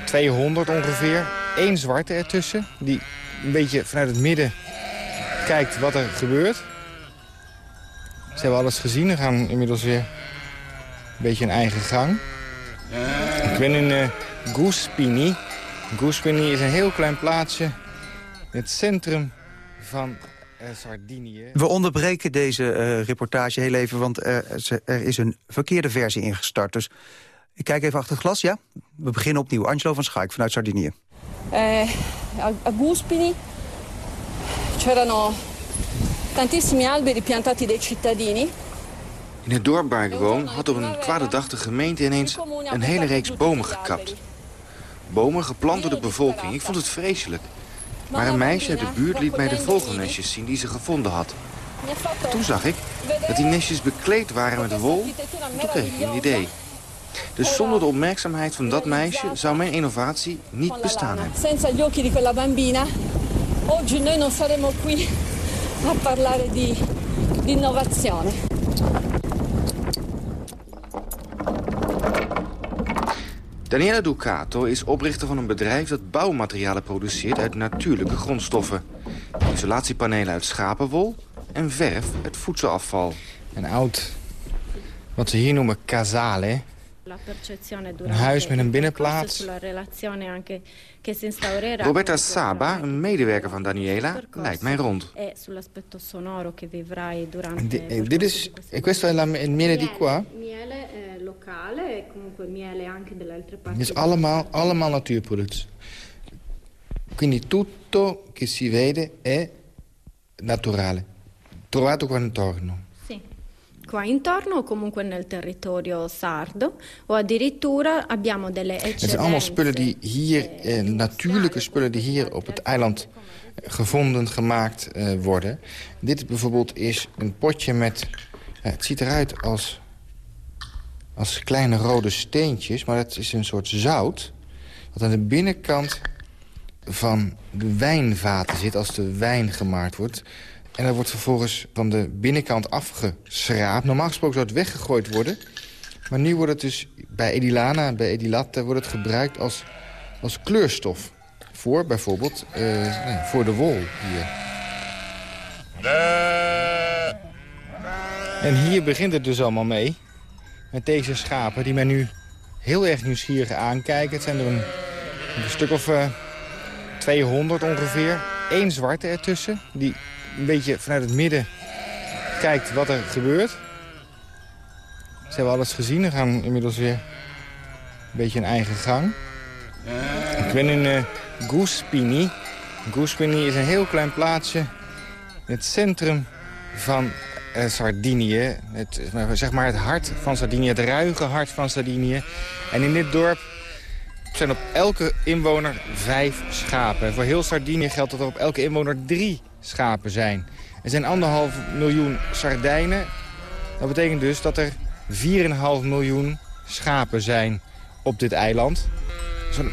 200 ongeveer. één zwarte ertussen... die een beetje vanuit het midden kijkt wat er gebeurt. Ze hebben alles gezien. Ze gaan inmiddels weer beetje een eigen gang. Ik ben in uh, Guspini. Guspini is een heel klein plaatsje in het centrum van uh, Sardinië.
We onderbreken deze uh, reportage heel even, want er, er, is een verkeerde versie ingestart. Dus ik kijk even achter het glas, ja? We beginnen opnieuw. Angelo van Schaik vanuit Sardinië.
Eh, a Guspini c'erano tantissimi alberi piantati dai cittadini.
In het dorp waar ik woon had op een kwade dag de gemeente ineens een hele reeks bomen gekapt. Bomen geplant door de bevolking. Ik vond het vreselijk. Maar een meisje uit de buurt liet mij de vogelnestjes zien die ze gevonden had. Toen zag ik dat die nestjes bekleed waren met wol. En toen kreeg ik een idee. Dus zonder de opmerkzaamheid van dat meisje zou mijn innovatie niet bestaan hebben.
Senza gli occhi di quella bambina, oggi noi non saremmo qui a parlare di innovazione.
Daniela Ducato is oprichter van een bedrijf dat bouwmaterialen produceert uit natuurlijke grondstoffen. Isolatiepanelen uit schapenwol en verf uit voedselafval. Een oud, wat ze hier noemen casale, een huis met een binnenplaats. Roberta Saba, een medewerker van Daniela, leidt mij rond. En dit is, questo è la, il miele di qua?
Miele locale e comunque miele anche delle altre parti.
Dit is allemaal, allemaal natuurproducten. Quindi tutto che si vede è naturale. Trovato qua intorno.
Qua intorno o comunque nel territorio sardo. O addirittura abbiamo delle eccedenze.
Het zijn allemaal spullen die hier, eh, natuurlijke spullen die hier op het eiland gevonden, gemaakt eh, worden. Dit bijvoorbeeld is een potje met... Eh, het ziet eruit als, als kleine rode steentjes, maar het is een soort zout... dat aan de binnenkant van de wijnvaten zit als de wijn gemaakt wordt... En dat wordt vervolgens van de binnenkant afgeschraapt. Normaal gesproken zou het weggegooid worden. Maar nu wordt het dus bij Edilana en bij Edilatte wordt het gebruikt als, als kleurstof. Voor bijvoorbeeld uh, voor de wol hier. En hier begint het dus allemaal mee. Met deze schapen die men nu heel erg nieuwsgierig aankijkt. Het zijn er een, stuk of uh, 200 ongeveer. Eén zwarte ertussen, die een beetje vanuit het midden kijkt wat er gebeurt. Ze hebben alles gezien. Ze gaan inmiddels weer een beetje een eigen gang. Ik ben in uh, Guspini. Guspini is een heel klein plaatsje in het centrum van uh, Sardinië. Het, zeg maar het hart van Sardinië, het ruige hart van Sardinië. En in dit dorp zijn op elke inwoner vijf schapen. Voor heel Sardinië geldt dat er op elke inwoner drie schapen zijn. Er zijn anderhalf miljoen sardijnen. Dat betekent dus dat er 4,5 miljoen schapen zijn op dit eiland.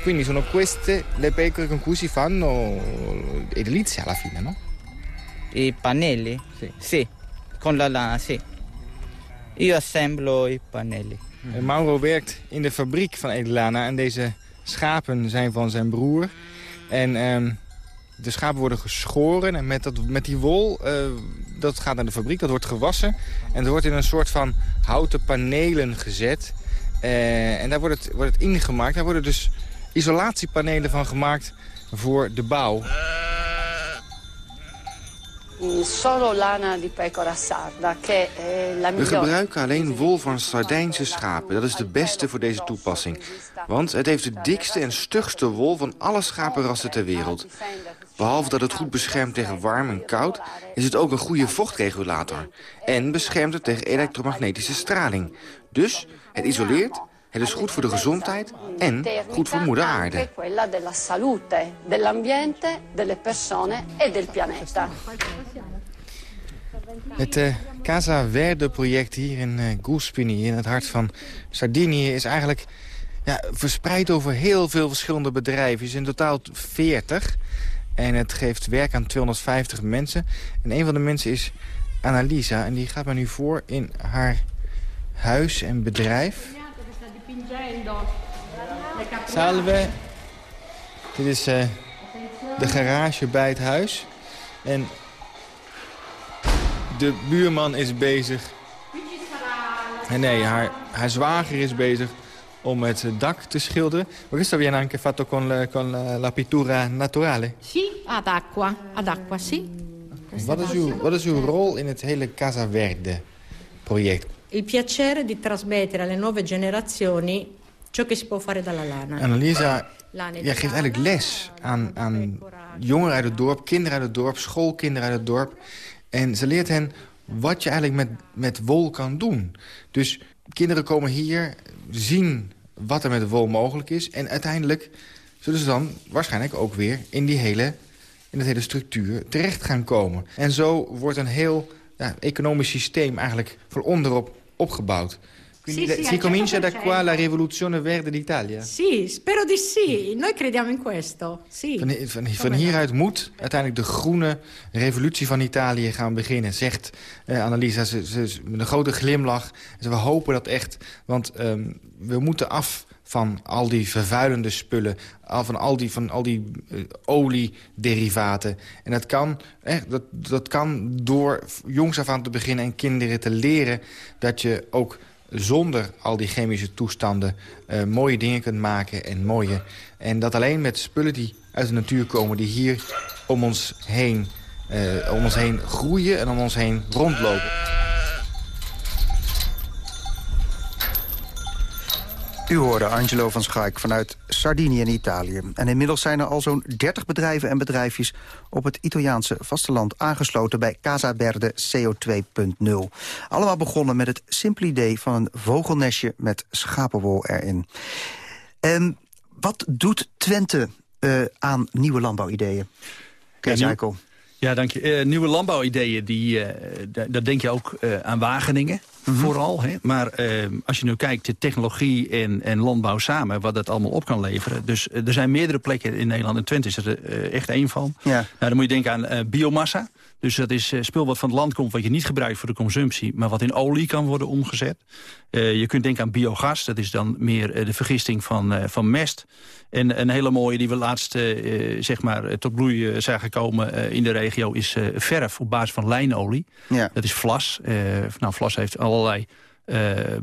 Quindi sono queste le pecore con cui si fanno edilizia alla fine, no?
I pannelli? Sì. Sì, con la lana, sì. Io assemblo i pannelli.
Mauro werkt in de fabriek van Edelana en deze schapen zijn van zijn broer. En um, de schapen worden geschoren en met, dat, met die wol, uh, dat gaat naar de fabriek, dat wordt gewassen. En er wordt in een soort van houten panelen gezet. Uh, en daar wordt het, wordt het ingemaakt. Daar worden dus isolatiepanelen van gemaakt voor de bouw.
Solo lana di pecora sarda, che è la
We gebruiken alleen wol van Sardijnse schapen. Dat is de beste voor deze toepassing. Want het heeft de dikste en stugste wol van alle schapenrassen ter wereld. Behalve dat het goed beschermt tegen warm en koud... is het ook een goede vochtregulator. En beschermt het tegen elektromagnetische straling. Dus het isoleert, het is goed voor de gezondheid en goed voor moeder aarde.
persone e.
Het uh, Casa Verde-project hier in uh, Guspini, in het hart van Sardinië... is eigenlijk ja, verspreid over heel veel verschillende bedrijven. Het is in totaal 40. En het geeft werk aan 250 mensen. En een van de mensen is Annalisa. En die gaat mij nu voor in haar huis en bedrijf. Salve. Dit is uh, de garage bij het huis. En de buurman is bezig... En nee, haar, haar zwager is bezig om het dak te schilderen. Questo viene anche fatto con, la, con la pittura naturale?
Sì, ad acqua, ad acqua, sì.
Wat is, uw, wat is uw rol in het hele Casa Verde project?
Il piacere di trasmettere alle nuove generazioni ciò che si può fare dalla lana.
Annalisa ja, geeft eigenlijk les aan, aan jongeren uit het dorp, kinderen uit het dorp, schoolkinderen uit het dorp. En ze leert hen wat je eigenlijk met, met wol kan doen. Dus kinderen komen hier, zien wat er met wol mogelijk is... en uiteindelijk zullen ze dan waarschijnlijk ook weer in die hele, in het hele structuur terecht gaan komen. En zo wordt een heel ja, economisch systeem eigenlijk van onderop opgebouwd. Quindi sì, sì, si comincia da qua la rivoluzione verde d'Italia?
Sì, spero di sì. Noi crediamo in questo. Sì.
Van, van, van hieruit moet uiteindelijk de groene revolutie van Italië gaan beginnen, zegt uh, Annalisa ze, ze, met een grote glimlach. we hopen dat echt, want um, we moeten af van al die vervuilende spullen, van al die, van al die uh, oliederivaten. En dat kan, dat, dat kan door jongs af aan te beginnen en kinderen te leren... dat je ook zonder al die chemische toestanden uh, mooie dingen kunt maken en mooie. En dat alleen met spullen die uit de natuur komen, die hier om ons heen, uh, om ons heen groeien en om ons heen rondlopen.
U hoorde Angelo van Schaik vanuit Sardinië in Italië. En inmiddels zijn er al zo'n 30 bedrijven en bedrijfjes... op het Italiaanse vasteland aangesloten bij Casa Verde CO2.0. Allemaal begonnen met het simpele idee van een vogelnestje met schapenwol erin. En wat doet Twente uh, aan nieuwe landbouwideeën? Kees ja.
Ja, dank je. Uh, nieuwe landbouwideeën, die, uh, daar denk je ook uh, aan Wageningen mm -hmm. vooral. Hè? Maar als je nu kijkt, de technologie en, en landbouw samen, wat dat allemaal op kan leveren. Dus er zijn meerdere plekken in Nederland en Twente is er echt één van. Ja. Nou, dan moet je denken aan biomassa. Dus dat is spul wat van het land komt wat je niet gebruikt voor de consumptie... maar wat in olie kan worden omgezet. Uh, je kunt denken aan biogas, dat is dan meer uh, de vergisting van, uh, van mest. En een hele mooie die we laatst zeg maar, tot bloei zijn gekomen in de regio... is verf op basis van lijnolie. Ja. Dat is vlas. nou, vlas heeft allerlei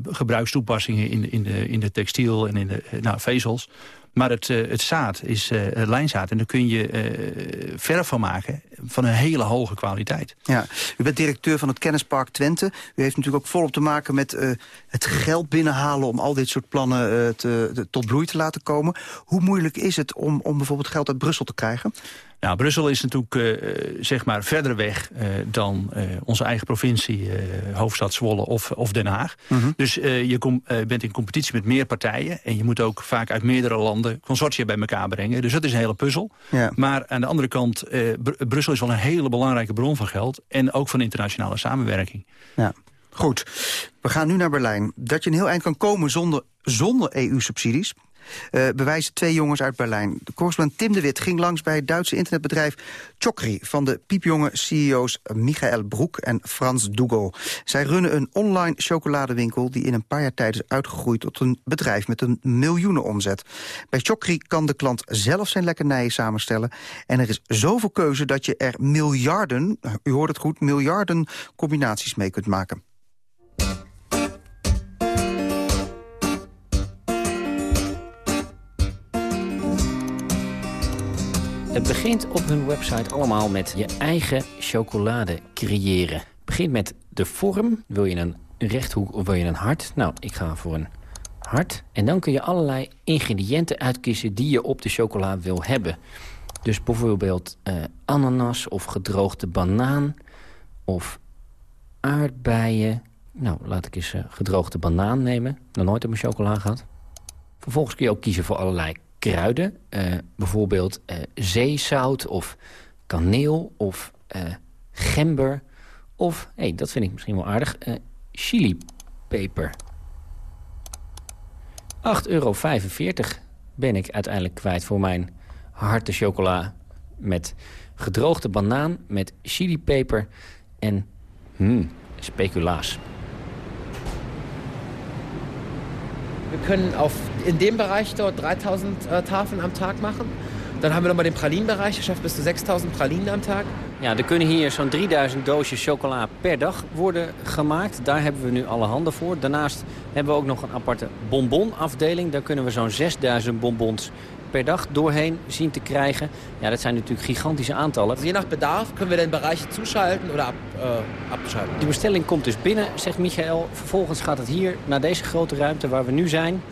gebruikstoepassingen in, in, de, in de textiel en in de nou, vezels. Maar het, het zaad is uh, lijnzaad. En daar kun je uh, verf van maken van een hele hoge kwaliteit.
Ja. U bent directeur van het Kennispark Twente. U heeft natuurlijk ook volop te maken met het geld binnenhalen... om al dit soort plannen te, te, tot bloei te laten komen. Hoe moeilijk is het om, om bijvoorbeeld geld uit Brussel te krijgen?
Nou, Brussel is natuurlijk uh, zeg maar verder weg uh, dan uh, onze eigen provincie, hoofdstad Zwolle of, of Den Haag. Mm -hmm. Dus je kom, bent in competitie met meer partijen en je moet ook vaak uit meerdere landen consortia bij elkaar brengen. Dus dat is een hele puzzel. Ja. Maar aan de andere kant, Br Brussel is wel een hele belangrijke bron van geld en ook van internationale samenwerking.
Ja. Goed, we gaan nu naar Berlijn. Dat je een heel eind kan komen zonder, zonder EU-subsidies... Uh, bewijzen twee jongens uit Berlijn. De correspondent Tim de Wit ging langs bij het Duitse internetbedrijf Chokri... van de piepjonge CEO's Michael Broek en Frans Dugo. Zij runnen een online chocoladewinkel... die in een paar jaar tijd is uitgegroeid tot een bedrijf met een miljoenenomzet. Bij Chokri kan de klant zelf zijn lekkernijen samenstellen. En er is zoveel keuze dat je er miljarden, u hoort het goed... miljarden combinaties mee kunt maken.
Het begint op hun website allemaal met je eigen chocolade creëren. Het begint met de vorm. Wil je een rechthoek of wil je een hart? Nou, ik ga voor een hart. En dan kun je allerlei ingrediënten uitkiezen die je op de chocola wil hebben. Dus bijvoorbeeld uh, ananas of gedroogde banaan of aardbeien. Nou, laat ik eens uh, gedroogde banaan nemen. Nog nooit op mijn chocola gehad. Vervolgens kun je ook kiezen voor allerlei kruiden. Uh, bijvoorbeeld uh, zeezout of kaneel of uh, gember. Of, hey, dat vind ik misschien wel aardig, chilipeper. 8,45 euro ben ik uiteindelijk kwijt voor mijn harte chocola... met gedroogde banaan, met chilipeper en hmm, speculaas.
Wir können auf, in dem Bereich dort 3000 äh, Tafeln am Tag machen.
Dan hebben we nog maar den Pralinenbereich geschafft, bis zu 6000 Pralinen am Tag.
Ja, er kunnen hier zo'n 3000 doosjes chocola per dag worden gemaakt. Daar hebben we nu alle handen voor. Daarnaast hebben we ook nog een aparte bonbonafdeling. Daar kunnen we zo'n 6000 bonbons per dag doorheen zien te krijgen. Ja, dat zijn natuurlijk gigantische aantallen.
Je nach Bedarf kunnen we den Bereich zuschalten of ab, uh, abschalten.
Die bestelling komt dus binnen, zegt Michael. Vervolgens gaat het hier naar deze grote ruimte waar we nu zijn.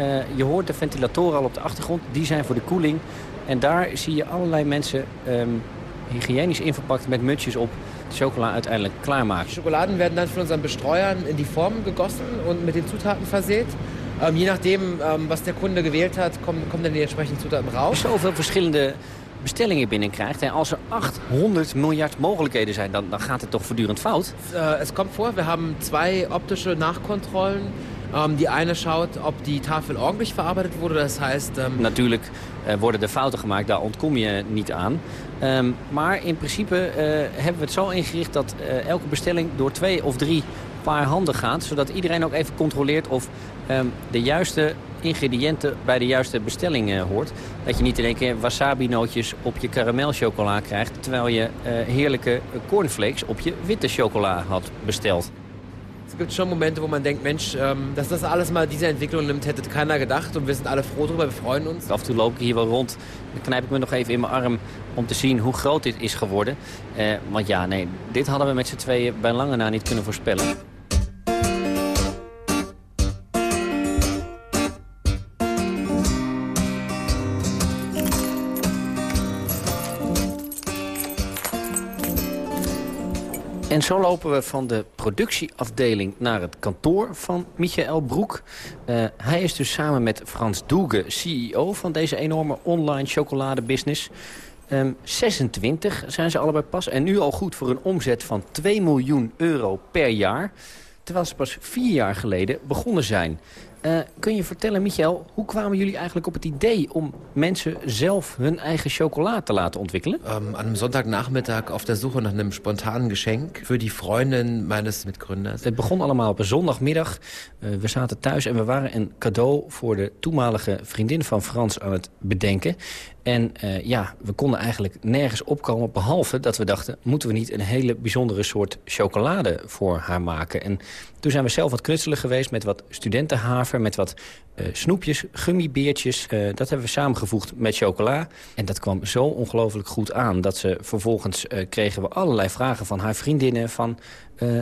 Uh, je hoort de ventilatoren al op de achtergrond. Die zijn voor de koeling. En daar zie je allerlei mensen um, hygiënisch inverpakt met mutsjes op de chocola uiteindelijk klaarmaken.
Die Schokoladen werden dan von unseren Bestreuern in die Form gegossen und mit den Zutaten versehen. Um, je nachdem, um, was der Kunde gewählt hat, kommen, kommen dann die entsprechenden Zutaten raus.
Zoveel verschillende bestellingen binnenkrijgt. En als er 800 miljard mogelijkheden zijn, dan, dan gaat het toch voortdurend fout?
Uh, es kommt vor, wir haben zwei optische Nachkontrollen. Um, die eine schaut, ob die Tafel ordentlich verarbeitet wurde. Das heißt... Um...
Natuurlijk uh, worden er fouten gemaakt, daar ontkom je niet aan. Um, maar in principe uh, hebben we het zo ingericht dat uh, elke bestelling door twee of drie paar handen gaat. Zodat iedereen ook even controleert of um, de juiste ingrediënten bij de juiste bestelling uh, hoort. Dat je niet in één keer wasabi-nootjes op je karamelchocola krijgt... terwijl je uh, heerlijke cornflakes op je witte chocola had besteld.
Es gibt schon Momente, wo man denkt, Mensch, ähm, dass das alles mal diese Entwicklung nimmt, hätte keiner gedacht. Und wir sind alle froh drüber, wir freuen uns.
Af en toe loop ik hier wel rond. Dan knijp ik me nog even in mijn arm om te zien hoe groot dit is geworden. Want ja, nee, dit hadden we met z'n tweeën bij lange na niet kunnen voorspellen. En zo lopen we van de productieafdeling naar het kantoor van Michael Broek. Uh, hij is dus samen met Frans Doege, CEO van deze enorme online chocoladebusiness. Um, 26 zijn ze allebei pas en nu al goed voor een omzet van 2 miljoen euro per jaar. Terwijl ze pas vier jaar geleden begonnen zijn. Uh, kun je vertellen, Michael, hoe kwamen jullie eigenlijk op het idee... om mensen zelf hun eigen chocola te laten ontwikkelen?
Um, an einem Sonntagnachmittag auf der Suche nach einem spontanen Geschenk... für die Freundin meines Mitgründers.
Het begon allemaal op een zondagmiddag. Uh, we zaten thuis en we waren een cadeau... voor de toenmalige vriendin van Frans aan het bedenken. En uh, ja, we konden eigenlijk nergens opkomen... behalve dat we dachten, moeten we niet een hele bijzondere soort chocolade voor haar maken? En toen zijn we zelf wat knutselen geweest met wat studentenhaver... met wat uh, snoepjes, gummibeertjes. Uh, dat hebben we samengevoegd met chocola. En dat kwam zo ongelooflijk goed aan... dat ze vervolgens kregen we allerlei vragen van haar vriendinnen... van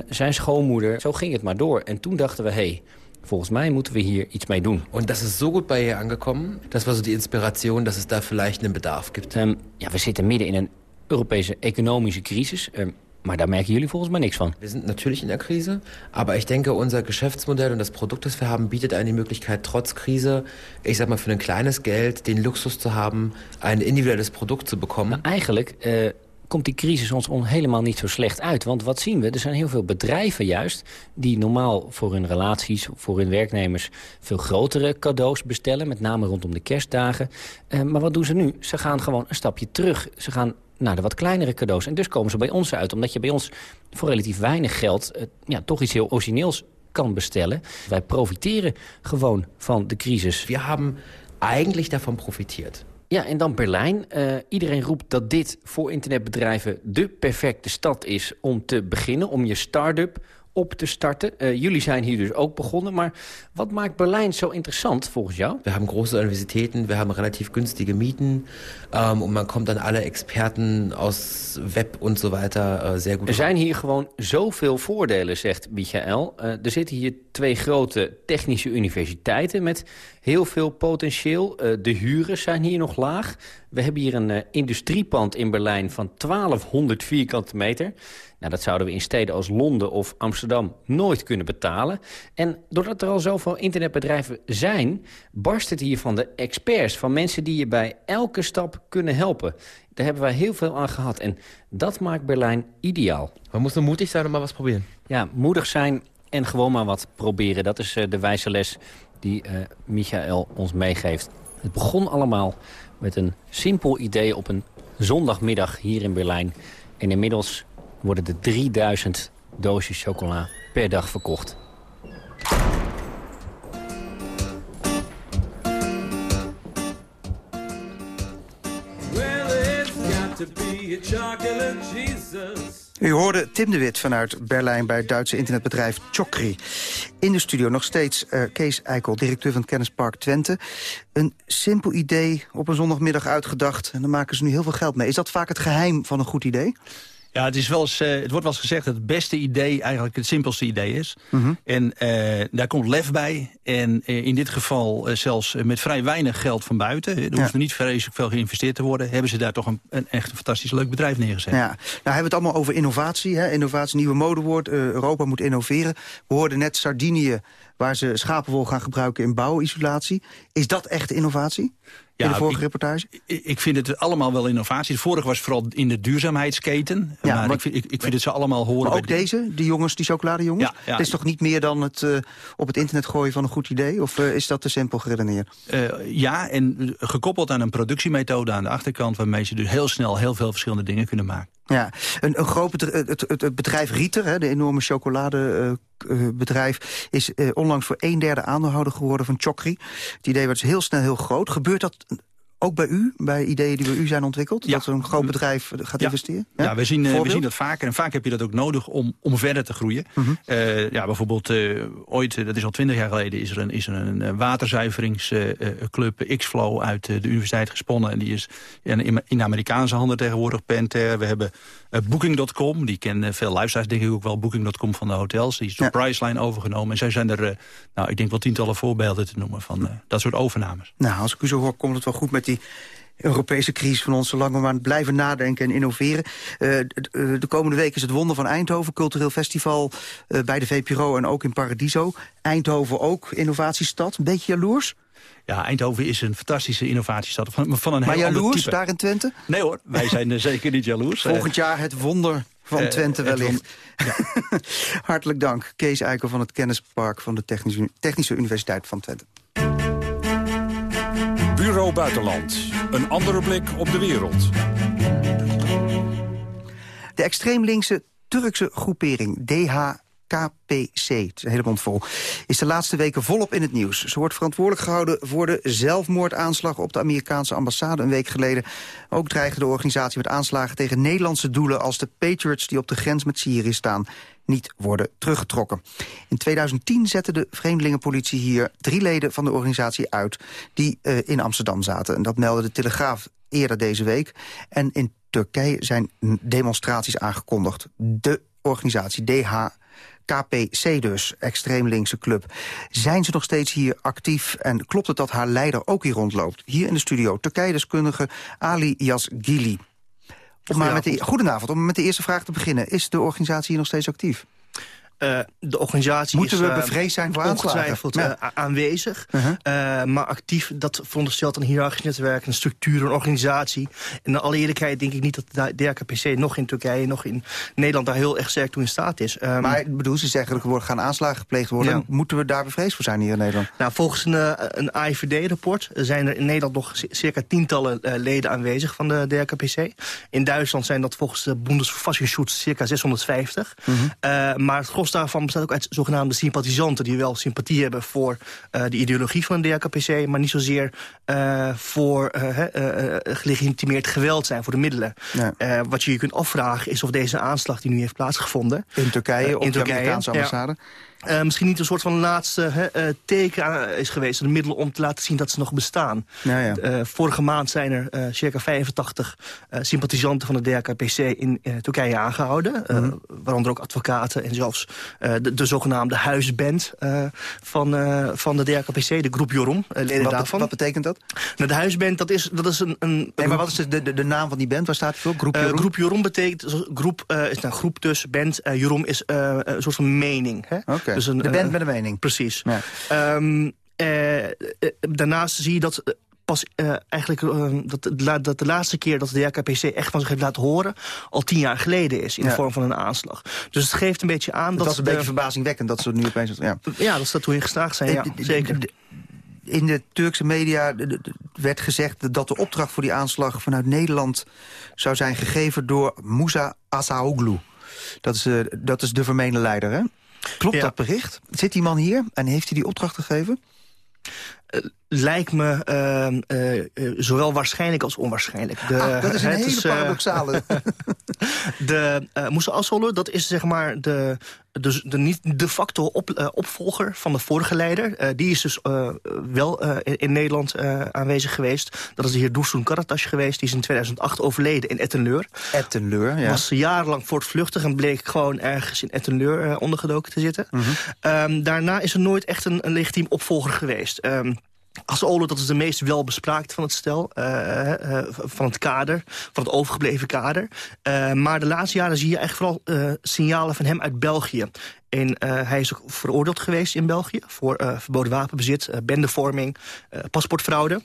zijn schoonmoeder. Zo ging het maar door. En toen dachten we, hé... Hey, Volgens mij moeten we hier iets mee doen.
Und das ist so gut bei ihr angekommen. Das war so die Inspiration, dass es da vielleicht einen Bedarf gibt.
Um, ja, we zitten midden in een Europese economische crisis. Um, maar daar merken jullie volgens mij niks van.
Wir sind natürlich in der Krise, aber ich denke, unser Geschäftsmodell und das Produkt, das wir haben, bietet einen die Möglichkeit, trotz Krise, ich sag mal, für ein kleines Geld den Luxus zu haben, ein individuelles Produkt zu bekommen.
Nou, eigenlijk uh, komt die crisis ons on helemaal niet zo slecht uit. Want wat zien we? Er zijn heel veel bedrijven juist... die normaal voor hun relaties, voor hun werknemers... veel grotere cadeaus bestellen, met name rondom de kerstdagen. Uh, maar wat doen ze nu? Ze gaan gewoon een stapje terug. Ze gaan naar de wat kleinere cadeaus. En dus komen ze bij ons uit. Omdat je bij ons voor relatief weinig geld... Uh, ja, toch iets heel origineels kan bestellen. Wij profiteren gewoon van de crisis.
We hebben eigenlijk daarvan profiteerd.
Ja, en dan Berlijn. Uh, iedereen roept dat dit voor internetbedrijven de perfecte stad is om te beginnen. Om je start-up op te starten. Uh, jullie zijn hier dus ook begonnen. Maar wat maakt Berlijn zo interessant volgens jou?
We hebben grote universiteiten, we hebben relatief günstige Mieten. Um, en man komt aan alle experten aus web en zo weiter uh, sehr goed.
Er zijn hier gewoon zoveel voordelen, zegt Michael. Uh, er zitten hier twee grote technische universiteiten met heel veel potentieel. de huren zijn hier nog laag. We hebben hier een industriepand in Berlijn van 1200 vierkante meter. Nou, dat zouden we in steden als Londen of Amsterdam nooit kunnen betalen. En doordat er al zoveel internetbedrijven zijn... barst het hier van de experts, van mensen die je bij elke stap kunnen helpen. Daar hebben wij heel veel aan gehad. En dat maakt Berlijn ideaal.
We moeten moedig zijn en maar wat proberen.
Ja, moedig zijn en gewoon maar wat proberen. Dat is uh, de wijze les die uh, Michael ons meegeeft. Het begon allemaal met een simpel idee op een zondagmiddag hier in Berlijn. En inmiddels worden er 3000 doosjes chocola per dag verkocht.
to be a chocolate Jesus.
U hoorde Tim de Wit vanuit Berlijn bij het Duitse internetbedrijf Chokri. In de studio nog steeds uh, Kees Eikel, directeur van het Kennispark Twente. Een simpel idee op een zondagmiddag uitgedacht en daar maken ze nu heel veel geld mee. Is dat vaak het geheim van een goed idee?
Ja, het, is wel eens, uh, het wordt wel eens gezegd dat het beste idee eigenlijk het simpelste idee is. Mm -hmm. En uh, daar komt lef bij. En uh, in dit geval zelfs met vrij weinig geld van buiten. Er ja. hoeft er niet vreselijk veel geïnvesteerd te worden. Hebben ze daar toch een, een echt een fantastisch leuk bedrijf neergezet.
Ja. Nou hebben we het allemaal over innovatie. Hè? Innovatie, nieuwe modewoord. Europa moet innoveren. We hoorden net Sardinië waar ze schapenwol gaan gebruiken in bouwisolatie. Is dat echt innovatie? in de vorige
ik,
reportage?
Ik vind het allemaal wel innovatie. Het vorige was vooral in de duurzaamheidsketen. Ja, maar, maar ik, vind, ik, ik vind het ze allemaal horen.
Maar ook deze, die jongens, die chocoladejongens? Ja, ja. Het is toch niet meer dan het uh, op het internet gooien van een goed idee? Of uh, is dat te simpel geredeneerd?
Uh, ja, en gekoppeld aan een productiemethode aan de achterkant... waarmee ze dus heel snel heel veel verschillende dingen kunnen maken.
Ja, een, een groot bedrijf, het, het, bedrijf Rieter, hè, de enorme chocoladebedrijf... is uh, onlangs voor een derde aandeelhouder geworden van Chokri. Het idee werd dus heel snel heel groot. Gebeurt dat ook bij u, bij ideeën die bij u zijn ontwikkeld?
Ja.
Dat zo'n groot bedrijf gaat
ja.
investeren?
Ja, ja we, zien, uh, we zien dat vaker. En vaak heb je dat ook nodig om, om verder te groeien. Mm -hmm. uh, ja, bijvoorbeeld uh, ooit, dat is al twintig jaar geleden... is er een, is er een waterzuiveringsclub X-Flow uit de universiteit gesponnen. En die is in, in Amerikaanse handen tegenwoordig, Pentair. We hebben Booking.com, die kennen veel luisteraars denk ik ook wel. Booking.com van de hotels, die is door ja. Priceline overgenomen. En zij zijn er, nou, ik denk wel tientallen voorbeelden te noemen... van dat soort overnames.
Nou, als ik u zo hoor, komt het wel goed met die Europese crisis van ons... zolang we maar blijven nadenken en innoveren. Uh, de komende week is het Wonder van Eindhoven, cultureel festival... Uh, bij de VPRO en ook in Paradiso. Eindhoven ook, innovatiestad. Een beetje jaloers?
Ja, Eindhoven is een fantastische innovatiestad. Van, van een
maar
heel
jaloers
type.
daar in Twente?
Nee hoor, wij zijn zeker niet jaloers.
Volgend jaar het wonder van Twente wellicht. Ja. Hartelijk dank, Kees Eikel van het Kennispark... van de Technische, Technische Universiteit van Twente.
Bureau Buitenland. Een andere blik op de wereld.
De extreem linkse Turkse groepering DHKPC, is een hele mond vol, is de laatste weken volop in het nieuws. Ze wordt verantwoordelijk gehouden voor de zelfmoordaanslag op de Amerikaanse ambassade een week geleden. Ook dreigde de organisatie met aanslagen tegen Nederlandse doelen als de Patriots die op de grens met Syrië staan niet worden teruggetrokken. In 2010 zette de vreemdelingenpolitie hier drie leden van de organisatie uit... die uh, in Amsterdam zaten. En dat meldde de Telegraaf eerder deze week. En in Turkije zijn demonstraties aangekondigd. De organisatie DHKPC dus, extreem linkse club. Zijn ze nog steeds hier actief en klopt het dat haar leider ook hier rondloopt? Hier in de studio, Turkije-deskundige Ali Yazgili. Om maar met de, goedenavond, om met de eerste vraag te beginnen. Is de organisatie hier nog steeds actief?
Uh, de organisatie
Moeten
is,
we bevreesd zijn voor
ongetwijfeld uh, aanwezig. Uh -huh. maar actief, dat veronderstelt een hiërarchisch netwerk, een structuur, een organisatie. En in alle eerlijkheid denk ik niet dat de DHKPC nog in Turkije, nog in Nederland daar heel erg sterk toe in staat is.
Um, maar ik bedoel, ze zeggen dat er gaan aanslagen gepleegd worden. Ja. Moeten we daar bevreesd voor zijn hier in Nederland?
Nou, volgens een, een AIVD-rapport zijn er in Nederland nog circa tientallen leden aanwezig van de DHKPC. In Duitsland zijn dat volgens de Bundesverfassungsschutz circa 650. -huh. maar het gros daarvan bestaat ook uit zogenaamde sympathisanten... die wel sympathie hebben voor uh, de ideologie van de DHKPC... maar niet zozeer uh, voor uh, gelegitimeerd geweld zijn, voor de middelen. Ja. wat je je kunt afvragen is of deze aanslag die nu heeft plaatsgevonden...
In Turkije, op in de Turkije, Amerikaanse ambassade...
Ja. Uh, misschien niet een soort van laatste uh, teken is geweest. Een middel om te laten zien dat ze nog bestaan.
Ja, ja.
vorige maand zijn er circa 85 sympathisanten van de DHKPC in Turkije aangehouden. -hmm. Waaronder ook advocaten en zelfs de, de, zogenaamde huisband van, van de DHKPC. De groep Jorom, leden
wat,
daarvan.
Wat betekent dat?
Nou, de huisband, dat is, dat is een... een
nee, maar wat is de, de, de, naam van die band? Waar staat het voor?
Groep Jorom? groep Jorom betekent... Groep is nou, groep dus, band. Jorom is een soort van mening. Hè?
Okay. Dus een, de band met een mening.
Precies. Ja. Um, uh, daarnaast zie je dat pas uh, eigenlijk uh, dat, dat de laatste keer dat de DHKPC echt van zich heeft laten horen... al tien jaar geleden is, in ja. de vorm van een aanslag. Dus het geeft een beetje aan...
Dat,
dat
was een beetje verbazingwekkend dat ze nu opeens...
Ja, ja dat ze daartoe in geslaagd zijn, ja, zeker.
In de Turkse media werd gezegd dat de opdracht voor die aanslag... vanuit Nederland zou zijn gegeven door Musa Assaoglu. Dat is, uh, dat is de vermeende leider, hè? Klopt ja. dat bericht? Zit die man hier en heeft hij die opdracht gegeven?
Lijkt me uh, zowel waarschijnlijk als onwaarschijnlijk.
De, ah, dat is een hele is, paradoxale.
de uh, Moussa dat is zeg maar de, de, de, niet de facto op, opvolger van de vorige leider. die is dus wel in, in, Nederland aanwezig geweest. Dat is de heer Doesoen Karatash geweest. Die is in 2008 overleden in Ettenleur.
Ettenleur, ja.
Was jarenlang voortvluchtig en bleek gewoon ergens in Ettenleur ondergedoken te zitten. Mm -hmm. daarna is er nooit echt een, een legitiem opvolger geweest. Um, als Olo, dat is de meest welbespraakt van het stel, uh, uh, van het kader, van het overgebleven kader. Maar de laatste jaren zie je echt vooral signalen van hem uit België. En hij is ook veroordeeld geweest in België voor verboden wapenbezit, bendevorming, paspoortfraude.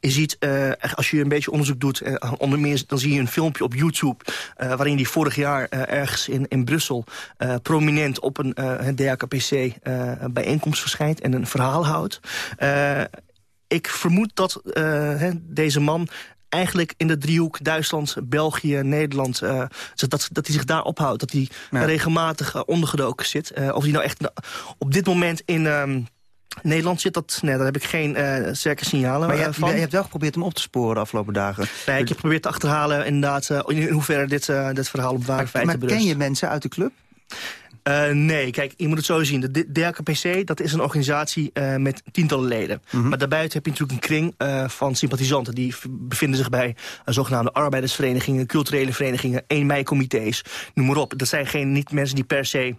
Je ziet, uh, als je een beetje onderzoek doet, uh, onder meer, dan zie je een filmpje op YouTube... Uh, waarin hij vorig jaar ergens in, in Brussel prominent op een DHKPC bijeenkomst verschijnt... en een verhaal houdt. ik vermoed dat deze man eigenlijk in de driehoek Duitsland, België, Nederland... dat, dat hij zich daar ophoudt, dat hij regelmatig ondergedoken zit. of hij nou echt op dit moment in... Ehm, Nederland zit dat, nee, daar heb ik geen uh, sterke signalen
maar je,
van.
je hebt wel geprobeerd hem op te sporen de afgelopen dagen.
Nee, ik heb geprobeerd te achterhalen inderdaad uh, in hoeverre dit, uh, dit verhaal op ware feiten
berust. Maar ken je mensen uit de club?
Uh, nee, kijk, je moet het zo zien. De DLKPC, dat is een organisatie uh, met tientallen leden. Mm -hmm. Maar daarbuiten heb je natuurlijk een kring uh, van sympathisanten... die bevinden zich bij zogenaamde arbeidersverenigingen... culturele verenigingen, 1 mei-comité's, noem maar op. Dat zijn geen, niet mensen die per se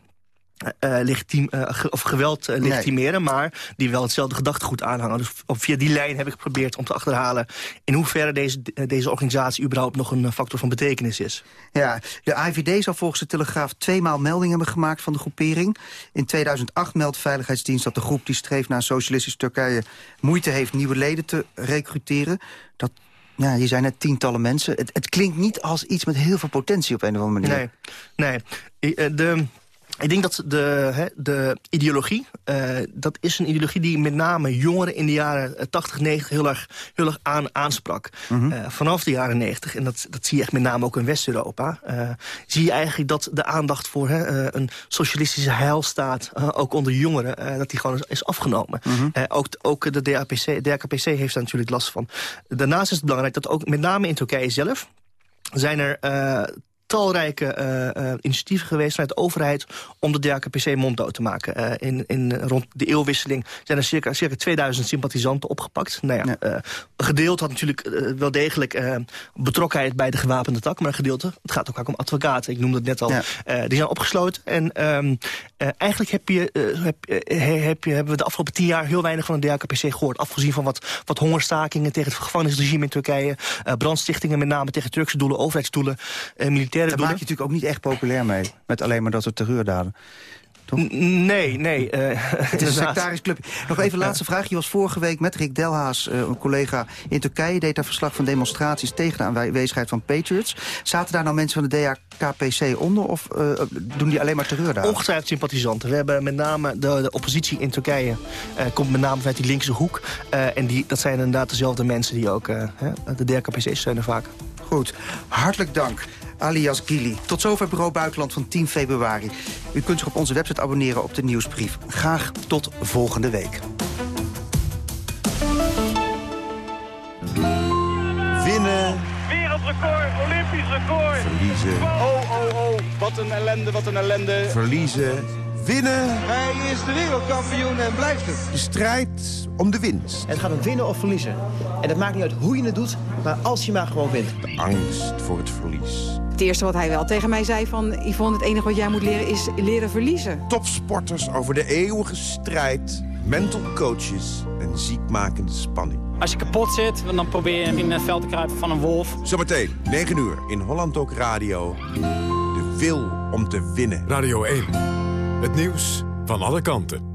uh, legitiem, uh, ge of geweld uh, legitimeren... Nee. maar die wel hetzelfde gedachtegoed aanhangen. Dus via die lijn heb ik geprobeerd om te achterhalen... in hoeverre deze, deze organisatie überhaupt nog een factor van betekenis is.
Ja, de IVD zou volgens de Telegraaf tweemaal meldingen hebben gemaakt van de groepering. In 2008 meldt Veiligheidsdienst dat de groep die streeft naar socialistisch Turkije... moeite heeft nieuwe leden te recruteren. Dat ja, je zijn net tientallen mensen. Het, het, klinkt niet als iets met heel veel potentie op een of andere
manier. Nee, nee. De, ik denk dat de, hè, de ideologie, uh, dat is een ideologie die met name jongeren in de jaren 80, 90 heel erg, heel erg aan, aansprak. Mm -hmm. uh, vanaf de jaren 90, en dat, dat zie je echt met name ook in West-Europa, uh, zie je eigenlijk dat de aandacht voor hè, een socialistische heilstaat, ook onder jongeren, dat die gewoon is, is afgenomen. Mm -hmm. ook, ook de DAPC, DAKPC heeft daar natuurlijk last van. Daarnaast is het belangrijk dat ook met name in Turkije zelf zijn er talrijke uh, uh, initiatieven geweest vanuit de overheid... om de DHKPC monddood te maken. Uh, in, in, rond de eeuwwisseling zijn er circa, circa 2000 sympathisanten opgepakt. Nou ja, gedeelte had natuurlijk wel degelijk betrokkenheid bij de gewapende tak... maar een gedeelte, het gaat ook, ook om advocaten, ik noemde het net al... Ja. die zijn opgesloten. En um, eigenlijk heb je, heb, heb je, hebben we de afgelopen tien jaar... heel weinig van de DHKPC gehoord. Afgezien van wat, wat hongerstakingen tegen het gevangenisregime in Turkije... brandstichtingen met name tegen Turkse doelen, overheidsdoelen... militaire
daar maak je natuurlijk ook niet echt populair mee. Met alleen maar dat soort terreurdaden.
Toch? Nee, nee. Uh,
het is een sectarisch club. Nog even een laatste vraag. Je was vorige week met Rick Delhaas, uh, een collega in Turkije... deed daar verslag van demonstraties tegen de aanwezigheid van Patriots. Zaten daar nou mensen van de DHKPC onder of uh, doen die alleen maar terreurdaden?
Ongetwijfeld sympathisanten. We hebben met name de, de oppositie in Turkije... komt met name vanuit die linkse hoek. en die, dat zijn inderdaad dezelfde mensen die ook de DHKPC steunen vaak.
Goed, hartelijk dank alias Gili. Tot zover Bureau Buitenland van 10 februari. U kunt zich op onze website abonneren op de nieuwsbrief. Graag tot volgende week.
Winnen.
Wereldrecord, Olympisch record.
Verliezen.
Oh, oh, oh, wat een ellende, wat een ellende.
Verliezen. Winnen.
Hij is de wereldkampioen en blijft het.
De strijd om de winst.
Het gaat om winnen of verliezen. En het maakt niet uit hoe je het doet, maar als je maar gewoon wint.
De angst voor het verlies.
Het eerste wat hij wel tegen mij zei van... Yvonne, het enige wat jij moet leren is leren verliezen.
Topsporters over de eeuwige strijd. Mental coaches en ziekmakende spanning.
Als je kapot zit, dan probeer je in het veld te kruipen van een wolf.
Zometeen, 9 uur, in Holland ook Radio. De wil om te winnen.
Radio 1. Het nieuws van alle kanten.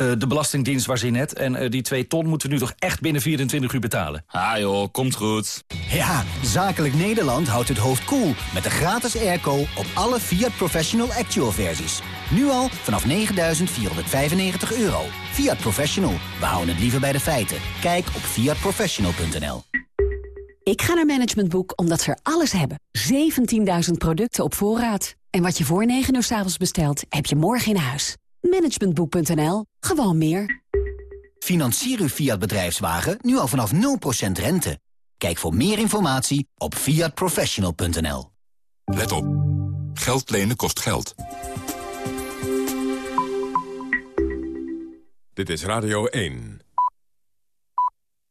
Eh, de Belastingdienst was in net. En eh, die 2 ton moeten we nu toch echt binnen 24 uur betalen.
Ah joh, komt goed.
Ja, Zakelijk Nederland houdt het hoofd koel cool met de gratis airco op alle Fiat Professional Actual versies. Nu al vanaf 9.495 euro. Fiat Professional, we houden het liever bij de feiten. Kijk op fiatprofessional.nl.
Ik ga naar Management Boek omdat ze er alles hebben. 17.000 producten op voorraad. En wat je voor 9 uur s avonds bestelt, heb je morgen in huis. Managementboek.nl. Gewoon meer.
Financier uw Fiat bedrijfswagen nu al vanaf 0% rente. Kijk voor meer informatie op fiatprofessional.nl.
Let op. Geld lenen kost geld. Dit is Radio 1.